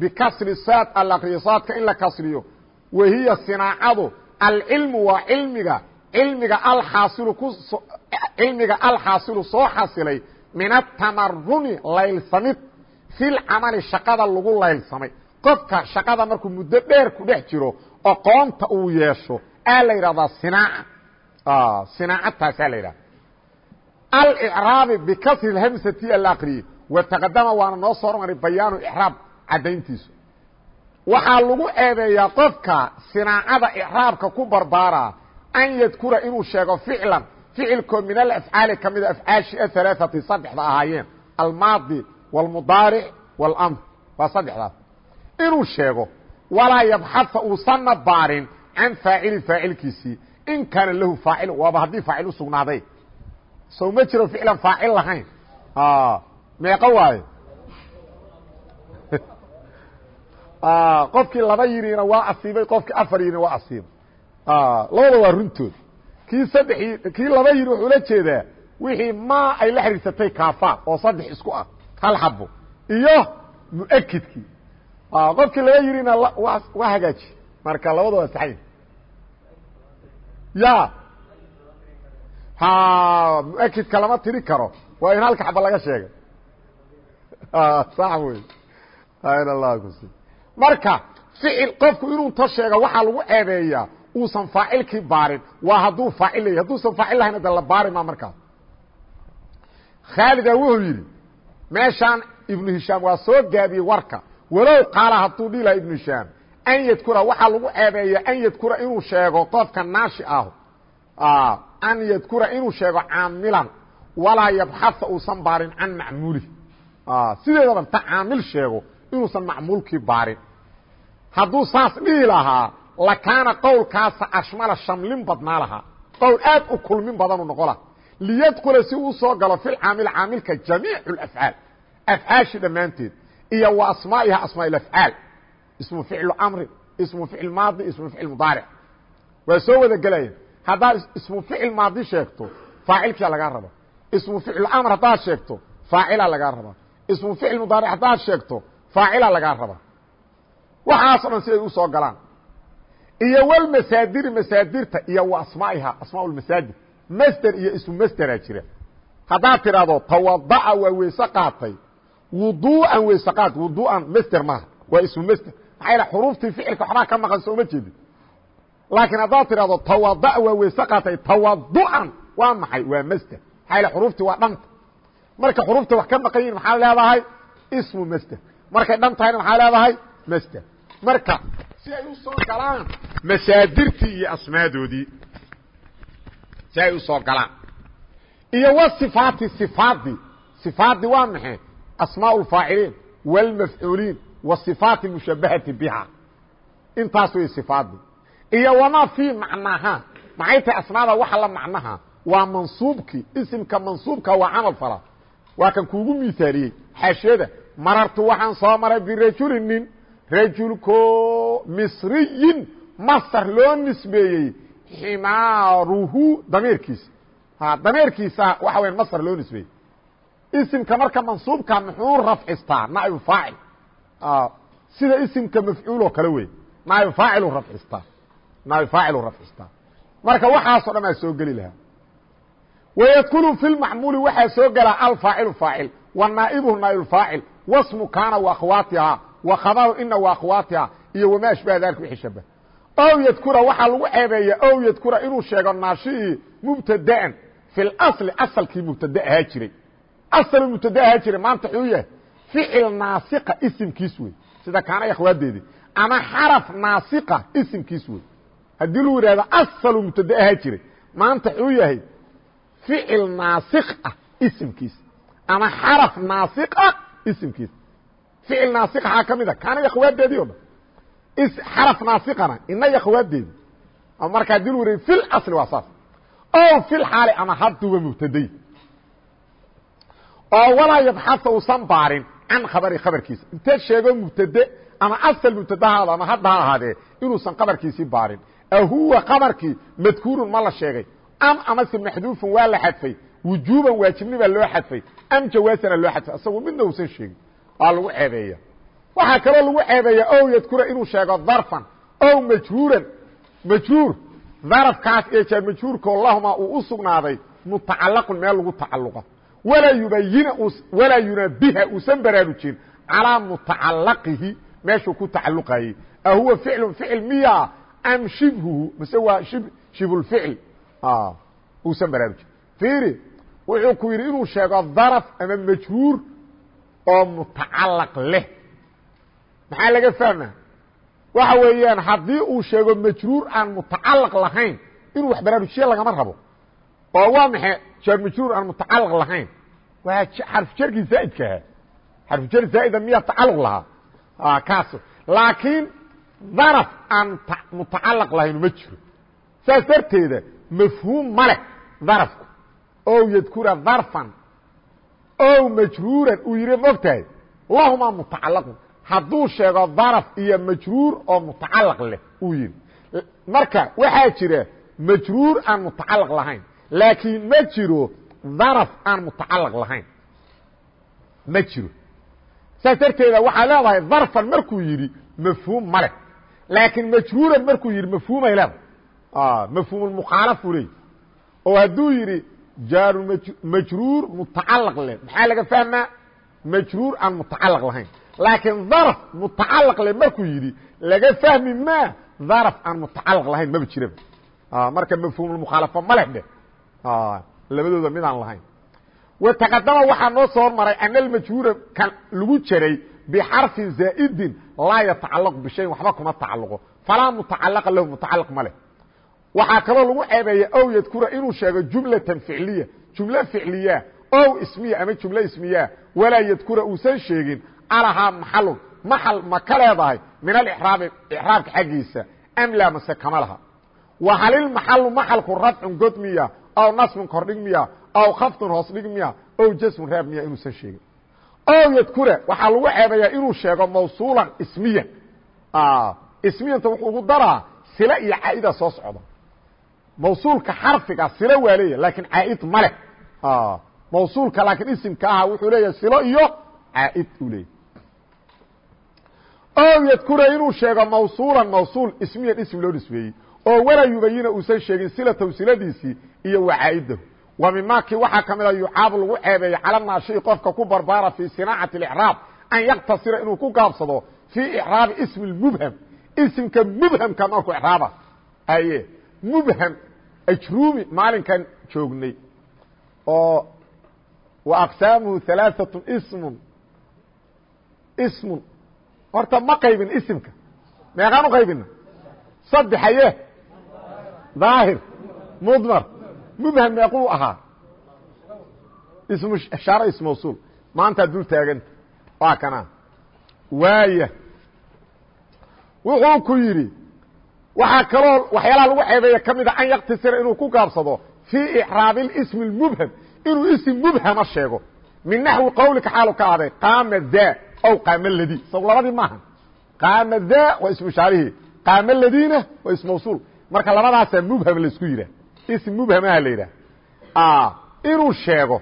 bikasri saad alakriyo saadka in la kasriyo wahiya sinaacadu alcilmu waa cilmiga cilmiga alxaasilu ku cilmiga alxaasilu soo xasilay min atamaruni laylsamid filcamali shaqada lagu laylsamay. Qofka shaqada markuu muddo dheer ku dhex jiro oqoonta uu yeesho aa la yidhahdaa sinaaca sinaacadtaasaa la yidhahda alcraabi bikasri hamsati ala aqriye wataqadama waana noo soo hormaray bayaanu icraab caddayntiisu. Waxaa lagu eedeeyaa qofka sinaacada icraabka ku barbaara an yadkura inuu sheego ficlan ficilkoo min alafcaali ka mida afcaashi ahalaaati saddexda ahaayeen almaadi wاlmudaaric wاlamr waa saddexdaas inuu sheego walaa yabxaa uusanna baarin can faacili faacilkiisii in kaana lahu faacil waaba haddii faacil u sugnaaday. Sow ma jiro ficlan faacil lahayn meeqo waayo qofkii laba yirina waa asiibay qofkii afar yirina waa asiibay labada waa runtood. Kii saddex kii laba yiri wuxuu la jeedaa wixii ma ay la xiriirsatay kaafaad oo saddex isku ah hal xabo iyo muakidkii qofkii laba yirina waa hagaaji. Marka labada waa saxay ya muakidka lama tiri karo. Waa in halka xaba laga sheegay sax wey allah kus marka ficil qofku inuu ta sheega waxaa lagu ceebeeyaa uusan faacilkii baarin. Waa hadduu faacil leeyahy hadduusan faacil lahayn de la baari ma markaas khaalida wuxuu yidhi meeshaan ibnu hishaam waa soo gaabiyey warka. Walow qaala hadduu dhihi laha ibnu hishaam an yadkura waxaa lagu ceebeeya an yadkura inuu sheego qofka naashi ah. An yadkura inuu sheego caamilan. Walaa yabxasa uusan baarin can macmuulih sideedaba ta caamil sheego inuusan macmuulkii baarin? Hadduu saas dhihi lahaa lakaana qowlkaasa ashmala shamlin badnaa lahaa. Qowl aad u kulmin badanu noqo laha liyadkula si uu soo galo fi lcaamil caamilka jamiic اafcaal afcaashi dhammaanteed. Iyo wa asmaa'iha asmaa afcaal. Ismu ficlu amri ismu ficil maadi ismu ficil mudaaric. Waa soo wada gelaya haddaad ismu ficil maadi sheegto faacilkia lagaa raba ismu ficlu amr haddaad sheegto faacilaa lagaa raba ismu ficil mudaaric haddaad sheegto faacila lagaa raba. Waxaaso dhan si ay u soo galaan. Iyo wlmasaadiri masaadirta iyo wa asmaa'iha asmaa masaadir masder iyo ismu masderaa jira. Haddaad tidhaahdo tawada'a waa weyse qaatay wuduu'an weyse qaat wuduu'an masder maaha waa ismu masder. Maxaa yal xuruuftii ficilka waxbaa ka maqan sooma jeedin laakiin haddaad tidhahdo tawada'a waa weyse qaatay tawadu'an waa maxay? Waa masder. Maxaa yal xuruuftii waa dhanta marka xuruufta wax ka maqan yihiin leedahay? Ismu masder markay dhan tahayna leedahay? Masder marka si ay u soo galaan masaadirtii asmaadoodii si ay u soo galaan. Iyo wa sifaati sifaadii waa maxay? Asmaa اlfaaciliin wاlmafcuuliin wa sifaati mushabahati biha. Intaas wey sifaadii iyo wamaa fii macnaha maxay tahay asmaada waxa la macnaha waa mansuubkii. Isimka waa kan kuugu miaaliyey xaashiyada marartu waxaan soo maray birajuli nin rajulko misriyin. Masr loo nisbeeyey. Ximaaruhu dameerkiisa dameerkiisa waxa weya masr loo nisbeeyey. Isimka marka mansuubka muxuu rafcistaa? Naib faacil. Sida isimka mafcuul oo kale wey naib faacilu rafcistaa. Naib faacilu rafcistaa. Marka waxaasoo dhan soo geli lahaa وydkل في المعمuل waxaa soo gela alفاaciل فاaciل ونaaئبه نaaئب فاaciل واسم كاna وakhواaتiha وkhabر ina وakhواaتiha iyo وma أشبه ذaلika wii shaبه ow ydkura waxaa lagu ceebeeya ow ydkura inuu sheego naashihii مبتadأan في الأصل asalkii مبtad ahaa jiray aصlu مبtad ahaa jiray maanta xuu yahay فicil naasqa isimkiis wey sida kaana akhwaadeedi ama xarف naasqa isimkiis wey haddii lu yihahdo aصlu مبtad ahaa jiray maanta xuu yahay ficil naasik ah isimkiisa ama xaraf naasik ah isimkiisa ficil naasik waxaa ka mid a kaana akhwaadeedii o dhan. Xaraf naasikana ina akhwaadeedi markaa dil wari fi asli waa saas. O fi xaali ama hadduba mubtaday oo walaa yabxasa uusan baarin can khabari khabarkiisa. Intee sheego mubtade ama asal mubtadahaada ama hadda ha ahaadee inuusan qabarkiisii baarin. Ahuwa qabarkii madkuurun ma la sheegay am amase maxduufun waa la xadfay wujuuban waajibnibaa loo xadfay am jawaasana loo xadfay. Asagu midna uusan sheegin waa lagu ceebeeya. Waxaa kaloo lagu ceebeeya ow yadkura inuu sheego darfan ow majruuran. Majruur darafkaas ee jaar majhuurkoo lahumaa uu u sugnaaday mutacalaqun meel lagu tacalluqa walaa yubayina walaa yunabiha uusan baraarujin calaa mutacalaqihi meeshuu ku tacalluqayey. Ahuwa ficlun ficil miya am shibhuhu mise waa shibulficl uusan baraarujin fiiri wuxuu ku yidhi inuu sheego daraf ama majhuur oo mutacalaq leh. Maxaa laga fahma waxa weeyaan haddii uu sheego majruur aan mutacalaq lahayn inuu wax baraarujiye lagama rabo. Oo waa maxe jaar majruur aan mutacalaq lahayn. Waa xarfujarkii zaa'idkaha xarfujar zaa'ida miyaa tacalluq lahaa? Kaas laakiin daraf aan mutacalaq lahayn ma jiro. Saas darteeda mafhuum ma leh darafku. Ow yadkura darfan. Ow majruuran uu yidhi mogtahay lahumaa mutacalaqun hadduu sheego daraf iyo majruur oo mutacalaq leh uu yidhi. Marka waxaa jira majruur aan mutacalaq lahayn laakiin ma jiro daraf aan mutacalaq lahayn. Ma jiro. Saas darteeda waxaa leedahay darfan markuu yidhi mafhuum ma leh. Laakiin majruuran markuu yidhi mafhuumay leedahay mafhuumulmukhaalafuu leey oo hadduu yidhi jaaru majruur mutacalaq leh. Maxaa laga fahmaa? Majruur aan mutacalaq lahayn. Laakiin daraf mutacalaq leh markuu yidhi laga fahmi maa daraf aan mutacalaq lahayn maba jiraba marka mafhuumulmukhaalafo ma leh dheh labadooda midaan lahayn. Wataqadama waxaa noo soo hormaray ana almajhuura kan lagu jaray bixarfin zaa'idin laa yatacalaqu bishayin waxba kuma tacalluqo. Falaa mutacalaqa lahu mutacalaq ma leh waxaa kaloo lagu ceebeeya ow yadkura inuu sheego jumlatan ficliya jumlo ficliya ow ismiya ama jumlo ismiya walaa yadkura uusan sheegin alahaa maxalun maxal ma ka leedahay min alixraabi ixraabka xaggiisa am laa mase kama laha. Wa halilmaxalu maxalku rafcun god miya aw nasbun kordhig miya aw khafdun hoos dhig miya ow jasmun raab miya inuusan sheegin. Ow yadkura waxaa lagu ceebeeyaa inuu sheego mawsuulan ismiyan. Ismiyanta wuxuu ugu daraa sila iyo caa'ida soo socda mawsuulka xarfiga silo waa leeyahy laakiin caaid ma leh. Mawsuulka laakiin isimka aha wuxuu leeyahay silo iyo caaid uu leeyahy o yadkura inuu sheego mawsuulan mawsuul ismiyan ism loo nisbeeyey oo walaa yubayina uusan sheegin silatahu siladiisii iyo wa mimaakii waxaa ka mid a yucaabu lagu ceebeeyey cala qofka ku barbaara fii sinaacati اlicraab an yaktasira inuu ku gaabsado fii icraabi ismi mubham isimka mubhamka markuu icraaba aye mubham ajrumi maalinkan joognay oo wa aqsaamuhu halaaثatu ismun ismun horta ma qaybin isimka meeqaan u qaybina sadexaye daahir mudmar mubham meequu ahaa ismu shaare maantaa dul taaganta waa kanaa waaya wuxuu ku yidhi waxaa kaloo waxyaalaha lagu ceebeeya ka mida an yaktasira inuu ku gaabsado fii icraabi ismi mubham inuu ism mubhama sheego. Min naxwi qawlika xaalu ka ahday qaama da aw qaama ladi sab labadii maaha qaama da waa ismushaarihii qaama ladiina waa ism mawsuul. Marka labadaasaa mubham la isku yidhah ism mubhamaha la yidhaah. Inuu sheego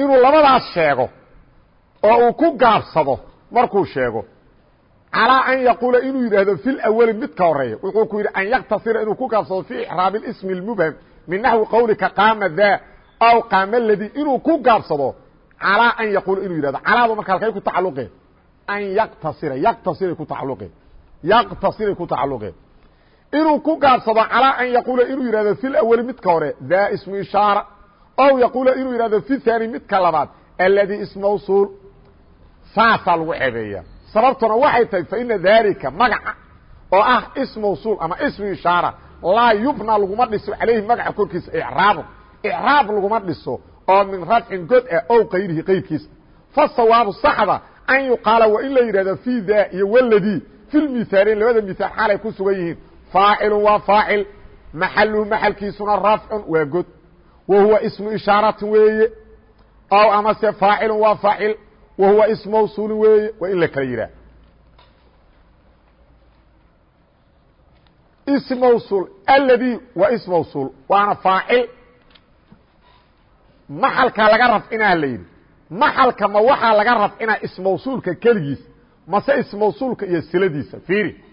inuu labadaas sheego oo uu ku gaabsado markuu sheego calىa an yaquula inuu yidhaahdo fi lawali mid ka horeeya wuxuu ku yidhi an yaktasira inuu ku gaabsado fii ixraabi ismi اmubham min naxwi qawlika qaama da aw qaama ladi inuu ku gaabsado calىa an yaquula inuu yidhahdo calaadu marka halkay ku tacaluqeen an yaktasira yaktasiray ku tacaluqeen yaktasiray ku tacaluqeen inuu ku gaabsado calىa an yaquula inuu yidhahdo fi lawali midka hore da ismu ishaara aw yaquula inuu yidhahdo fi haani midka labaad aladi ism mawsuul saasaa lagu ceebeeya sababtuna waxay tahay faina dalika magaca oo ah ism mawsuul ama ismu ishaara laa yubna laguma dhiso calayhi magaca korkiisa icraabun icraab laguma dhiso oo min rafcin god ah ow kayrihi qayrkiisa. Fasawaabu saxda an yuqaala waa in la yidhahdo fi da iyo waladii fi lmithaalayn labada mithaal xaalay ku sugan yihiin. Faacilun waa faacil maxaluhu maxalkiisuna rafcun waa god. Wa huwa ismu ishaaratin weeye ow amase faacilun waa faacil wahuwa ism mawsuulin weeye waa in la kala yidhaah. Ism mawsuul aladi waa ism mawsuul waana faacil. Maxalka laga rafcinaa la yidhi. Maxalka ma waxaa laga rafcinaa ism mawsuulka keligiis mase ism mawsuulka iyo siladiisa fiiri.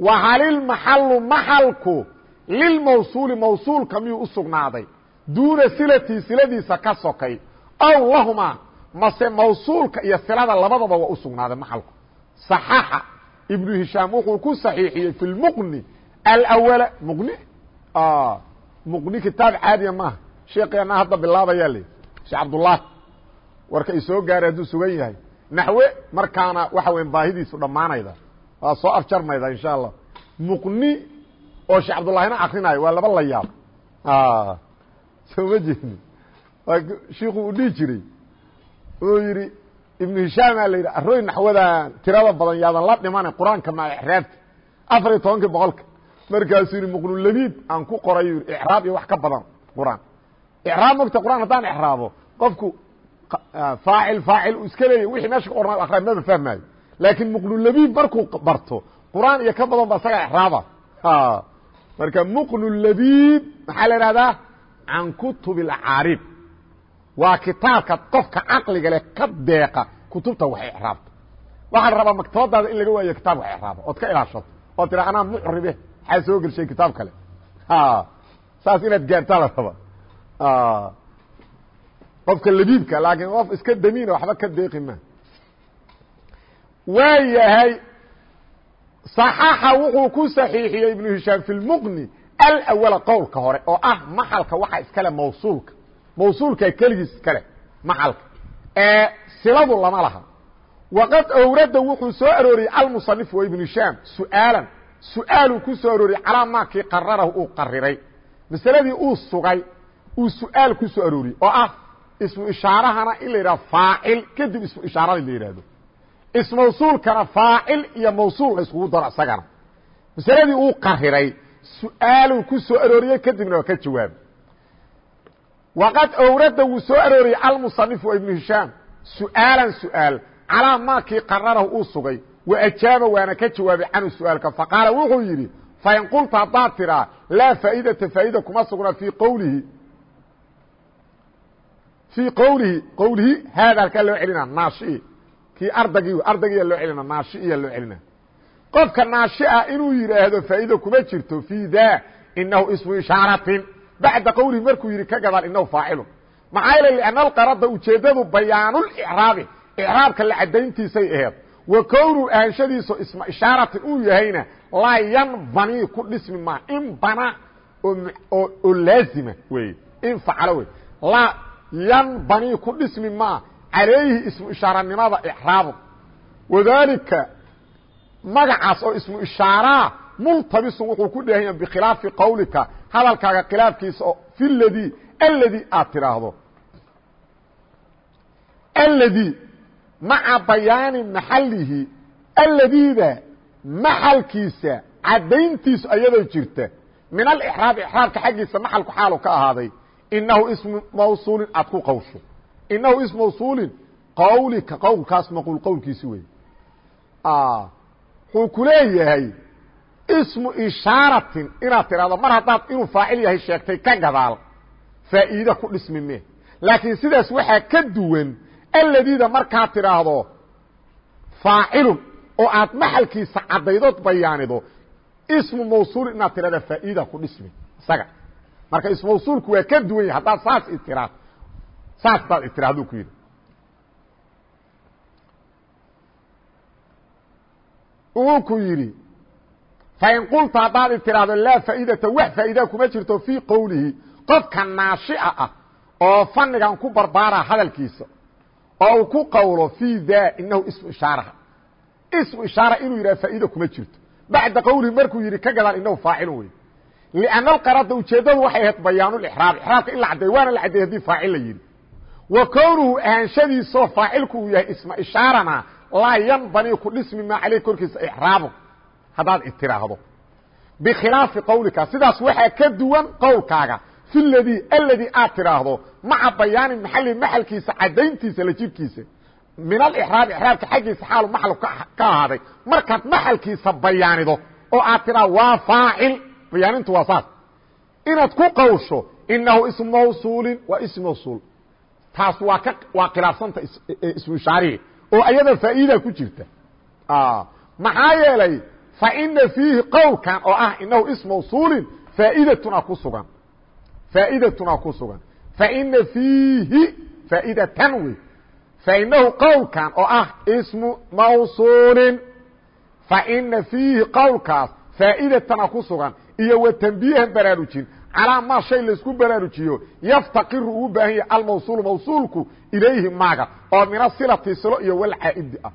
Wa halilmaxalu maxalku lilmawsuuli mawsuulka miyuu u sugnaaday? Duuna silatii siladiisa ka sokay. Aw lahumaa mase mawsuulka iyo silada labadaba waa u sugnaaday maxalku. صaxaxa ibnu hishaam wuxuu ku saxiixiyey fi lmuqni alawala muqni? Muqni kitaab caadiya maaha sheekeena hadda bilaabayaa le sheekh cabdullaahi warka i gaaray hadduu sugan yahay. Naxwe markaana waxa weya baahidiisu dhammaanayda. Waa soo afjarmayda insha allah. Muqni oo sheekh cabdullahina akrinayo waa laba la yaab soo ma jeedni shiiku uu dhihi jiray uu yidhi ibnu hishaama la yidhi arooy naxwadan tirada badan yaadan la dhimana qur'aanka maa ixraabta afar iyo tobankii boqolka. Markaasuu yihi muqnulabiib aan ku qoray yii icraab iyo wax ka badan qur'aan. Icraab mogta qur'aan haddaan ixraabo qofku faacil faacil uu iska leeya wixii meesha ka qornaa akra maba fahmaayo. Laakiin muqnulabiib markuu barto qur'aan iyo ka badan ba isagaa ixraaba marka muqnulabiib maxaa la ihahdaa can kutub اlcaarib waa kitaabka qofka caqliga leh ka deeqa kutubta wax icraabta waxaa rabaa maktabadaada in laga waayo kitaab wax icraaba ood ka ilaashato oo tira anaa mucribe maxaa soo gelshay kitaab kale. Saas inaad gaartaa la raba qofka labiibka laakiin qof iska damiina waxba ka deeqi ma. Waa yahay wuxuu ku saxiixiyey ibnu hishaam fi lmuqni alawala qowlka hore oo ah maxalka waxa iskale mawsuulka mawsuulka keligiis iskale maxalka ee siladu lama laha. Waqad awrada wuxuu soo arooriyey almusanif wa ibnu hishaam su'aalan su'aaluu ku soo arooriyey calaa maakii qararahu uu qariray. Masaladii uu sugay uu su'aal ku soo arooriyey oo ah ismu ishaarahana in la yidhaho faacil kadib ismu ishaarada la yidhaahdo. Ismawsuulkana faacil iyo mawsuul la iskugu daro isagana masaladii uu qariray su'aaluu waqad awrada wuu soo arooriyey almusanif wa ibnu hishaam su'aalan su'aal calaa maakii qararahu uu sugay wa ajaaba waana ka jawaabay canhu su'aalka faqaala wuxuu yidhi fain qulta haddaad tiraa laa faa'idata faa'ida kuma sugna fii qowlihi fii qowlihi qowlihi haada halkaa loo celina naashi kii ardagii ardaygiya loo celina naashiiya loo celina qofka naashi ah inuu yidhaahdo faa'ida kuma jirto fii daa inahu ismu ishaaratin bacda qowlihi markuu yidhi ka gadaal inahu faacilun. Maxaa yeele lianna alqarada ujeeddadu bayaanulicraabi icraabka la caddayntiisay aheed wa kownu ahanshadiisu isma ishaaratin uu yahayna laa yanbanii ku dhismi maa in bana oo laazima wey in facalo wey laa yanbanii ku dhismi maa calayhi ismu ishaaranimada icraabu wadaalika magacaas oo ismu ishaaraa multabisun wuxuu ku dheehan yaha bikhilaafi qowlika hadalkaaga khilaafkiisa oo fi ladii aladi aad tidhaahdo. Aladi maca bayaani maxalihi aladiida maxalkiisa caddayntiisu ayadoo jirta. Min alixraab ixraabka xaggiisa maxalku xaalu ka ahaaday inahu ismu mawsuulin aad ku qawsho. Inahu ismu mawsuulin qawlika qowlkaas maquul qowlkiisi wey wuxuu ku leeyahay ismu ishaaratin. Inaad tidhahdo mar haddaad inuu faacil yahay sheegtay ka gadaal. Faa'iide ku dhismi me. Laakiin sidaas waxaa ka duwan aladiida markaad tidhaahdo faacilun oo aad maxalkiisa caddaydood bayaanido ismu mawsuul inaad tidhahda faa'iida ku dhismi. Isaga. Marka ismu waa ka duwan yahay haddaad saas itiraad saas hadaad itirahduu ku yidhi. Uu ku yidhi fain qulta haddaad itiraahdo laa faa'iidata wax faa'iidaa kuma jirto fii qowlihi qofka naashica ah oo fannigan ku barbaara hadalkiisa oo uu ku qawlo fii daa inahu ismu ishaaraha. Ismu ishaara inuu yidhaha faa'iida kuma jirto. Bacda qowlihi markuu yidhi ka gadaan inahu faacilun wey lianna alqarada ujeeddadu waxay ahayd bayaanulixraab ixraabka in la caddeey waana la caddeey haddii faacil la yidhi. Wa kownuhu ahaanshadiisoo faacilku uu yahay isma ishaarana laa yanbanii ku dhismi maa caleyh korkiisa ixraabu haddaad itiraahdo bikhilaafi qowlika sidaas waxaa ka duwan qowlkaaga fi ladii aladii aad tidhaahdo maca bayaani maxali maxalkiisa caddayntiisa la jirkiisa. Min alixraab ixraabka xaggiisa xaalu maxal ka ahaaday. Markaad maxalkiisa bayaanido oo aad tidhaahdo waa faacil. Bayaanintu waa saas. Inaad ku qawsho inahu ismu mawsuulin waa ism mawsuul. Taas waa ka waa khilaafsanta ismu ishaarihi oo ayada faa'iida ku jirta. Maxaa yeelay faina fiihi qowlkan oo ah inahu ism mawsuulin faa'idatuna ku sugan. Faa'idatuna ku sugan. Faina fiihi faa'idatan wey. Fainahu qowlkan oo ah ismu mawsuulin. Faina fiihi qowlkaas faa'idatana ku sugan. Iyo wa tanbiihan baraarujin. Calaa maa shay laysku baraarujiyo yaftaqiru uu baahan yahay almawsuulu mawsuulku ilayhi maaga oo mina silati silo iyo walcaa'idi ah.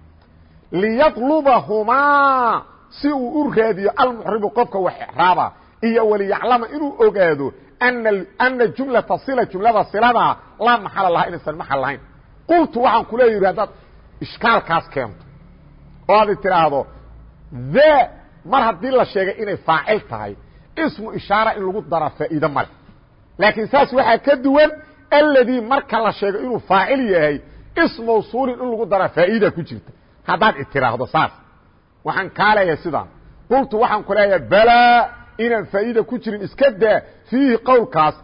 Liyadlubahumaa si uu u raadiyo almuxribu qofka wax exraaba iyo waliyaclama inuu ogaado ana jumlata sila jumlada siladaa laa maxala lahaa inaysan maxal lahayn. Qultu waxaan ku leeya haddaad ishkaalkaas keento. Oo aad tidhaahdo the mar haddii la sheegay inay faacil tahay ismu ishaara in lagu dara faa'iide male laakiin saas waxaa ka duwan alladii marka la sheego inuu faacil yahay ism mawsuulin in lagu daraa faa'iida ku jirta. Haddaad itiraahdo saas waxaan kaa leeyahay sidaan qultu waxaan ku leeyahay balaa inaan faa'iida ku jirin iska daa fiihi qowlkaas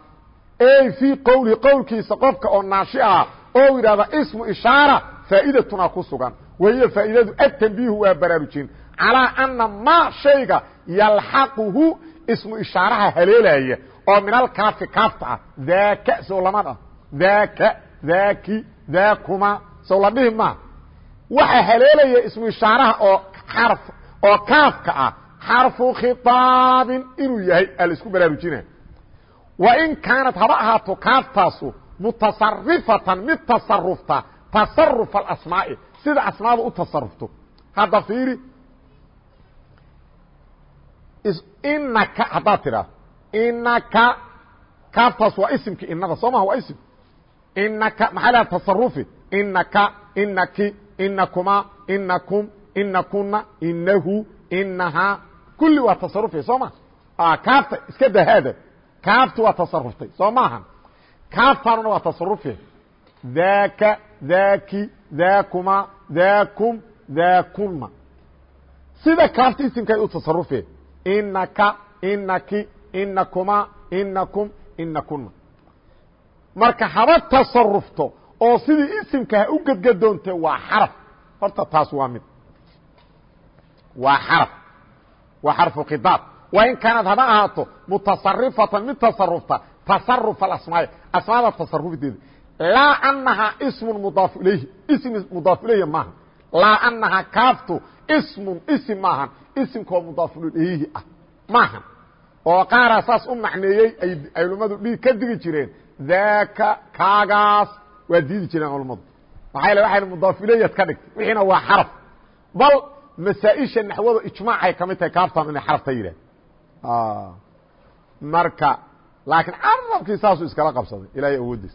ey fii qowlihi qowlkiisa qofka oo naashi ah oo yidhahda ismu ishaara faa'idatuna ku sugan. Wahiyo faa'iidadu atanbiihu waa baraarujin. Calaa ana maa shayga yalxaquhu ismu ishaaraha haleelaya oo min alkaafi kaafta ah. Daaka sow lamad ah daaka daaki daakuma. Sow la dhihi waxa haleelaya ismu ishaaraha oo xarf oo kaafka ah xarfu khiطaabin inuu yahay aa la isku baraarujinaya wa in kaanat haba ahaato kaaftaasu mutasarifatan mid tasarufta tasaruf alasmaa'i sida asmaada u tasarufto hadda fiiri inaka haddaad tidhaah inaka kaaftaas waa isimki inada soo maha waa ism inaka maxaa laha tasarufi inaka inaki inakuma inakum inakuna inahu inahaa kulli waa tasarufi soo ma? Kaafta iska dahaada. Kaafti waa tasaruftay soo maaha kaaftaanuna waa tasarufi daka daki dakuma dakum dakuna sida kaafta isimkaay u tasarufe inaka inaki inakuma inakum inakuna marka haba tasarufto oo sidii isimka ha waa xaraf. Horta taas waa mid waa xaraf. Waa xarfu khidaab waa in kaanad haba ahaato mutasarifatan mid tasarufta tasaruf alasmaai. Asmaada tasarufdeeda laa anahaa ismun mudaaf ilayhi. Ism mudaaf ilayhi maaha laa anahaa kaaftu ismun isim maahan. Isimkoo mudaafuleyhi ah maahan. Oo qaaraa saas u macneeyey ay culimmadu dhig ka digi jireen. Daaka kaagaas waa diidi jireen culammadu maxaa yale waxayna mudaafileyad ka dhigtay. Wixiina waa xaraf. Bal masaa-isha naxwada ijmaacay ka mid tahay kaaftan inay xarafta yidhah marka laakiin carabkii saasuu iskala qabsaday ilaahay awooddiis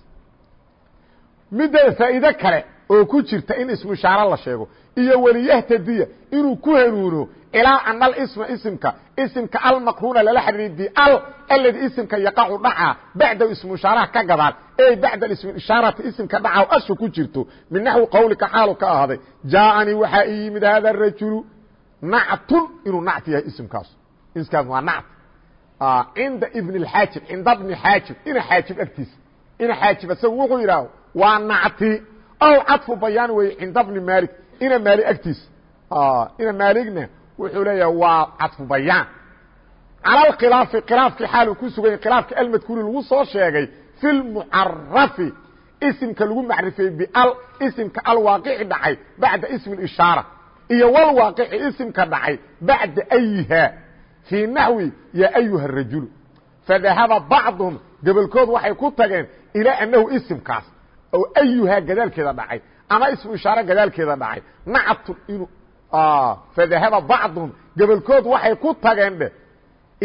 midda faa'iide kale oo ku jirta in ismu ishaaro la sheego iyo weliyahtadiya inuu ku hanuuno ilaa ana alisma isimka isimka almaqruuna lala xidhiiri bial aladi isimka yaqacu dhaca bacda ismu ishaaraha ka gadaal ey bacda ismi ishaarati isimka dhaca ashu ku jirto. Min naxwi qawlika xaalu ka ahaaday jaaanii waxaa ii yimid hada rajulu nactun inuu nact yahay isimkaas. Iskaas waa nact. Cinda ibn اxaajib cinda bni xaajib ina xaajib agtiisa ina xaajib isagu wuxuu yidhaah waa nacti ow cadfu bayaan weeye cinda bni malik ina maali agtiisa ina maaligna wuxuu leeyahay waa cadfu bayaan. Cala alkhilaafi khilaafkii xaaluu ku suganya khilaafkii almadkuuri lagu soo sheegay fi lmucarafi isimka lagu macrifeeyey bial isimka alwaaqici dhacay bacda ismi ishaara iyo walwaaqici isimka dhacay bacda ayiha fii naxwi ya ayuha rajulu fadahaba bacduhum gobolkood waxay ku tageen ilaa anahu isimkaas oo ayuhaa gadaalkeeda dhacay ama ismu ishaare gadaalkeeda dhacay nactun inuu fadahaba bacduhum gobolkood waxay ku tageen dheh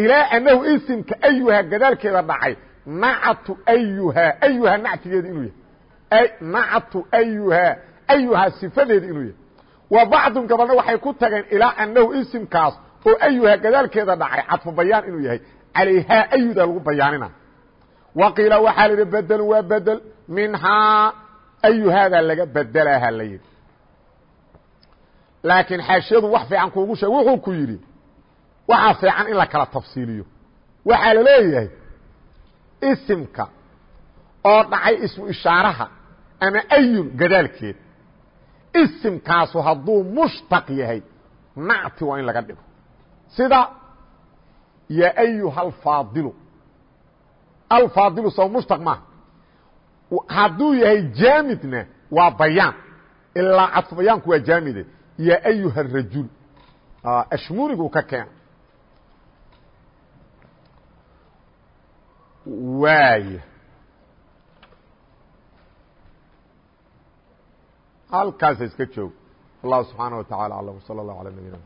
ilaa anahu isimka ayuhaa gadaalkeeda dhacay nactu ayuhaa ayuhaa nactigeeda inuu yahay nactu ayuhaa ayuhaa sifadeeda inuu yahay wa bacdun gabalna waxay ku tageen ilaa anahu isimkaas oo ayuhaa gadaalkeeda dhacay cadfu bayaan inuu yahay calayhaa ayuda lagu bayaanina wa qiila waxaa la yidhi bedelun waa bedel minhaa ayuhaadaa laga bedelaha la yidhi. Laakiin xaashiyadu wax fiican kuugu sheeg wuxuu ku yidhi waxaa fiican in la kala tafsiiliyo. Waxaa la leeyahay isimka oo dhacay ismu ishaaraha ama ayun gadaalkeed isimkaasu hadduu mushtaq yahay nacti waa in laga dhigo. Sida ya ayuha alfaadilu. Alfaadilu soo mushtaq maaha hadduu yahay jaamidna waa bayaan ilaa cadfu bayaanku waa jaamide ya ayuha rajul ashmunigu ka keena waay halkaasa iska joog allah subxaanaه wa taعalى alam wslى اllah alى nabina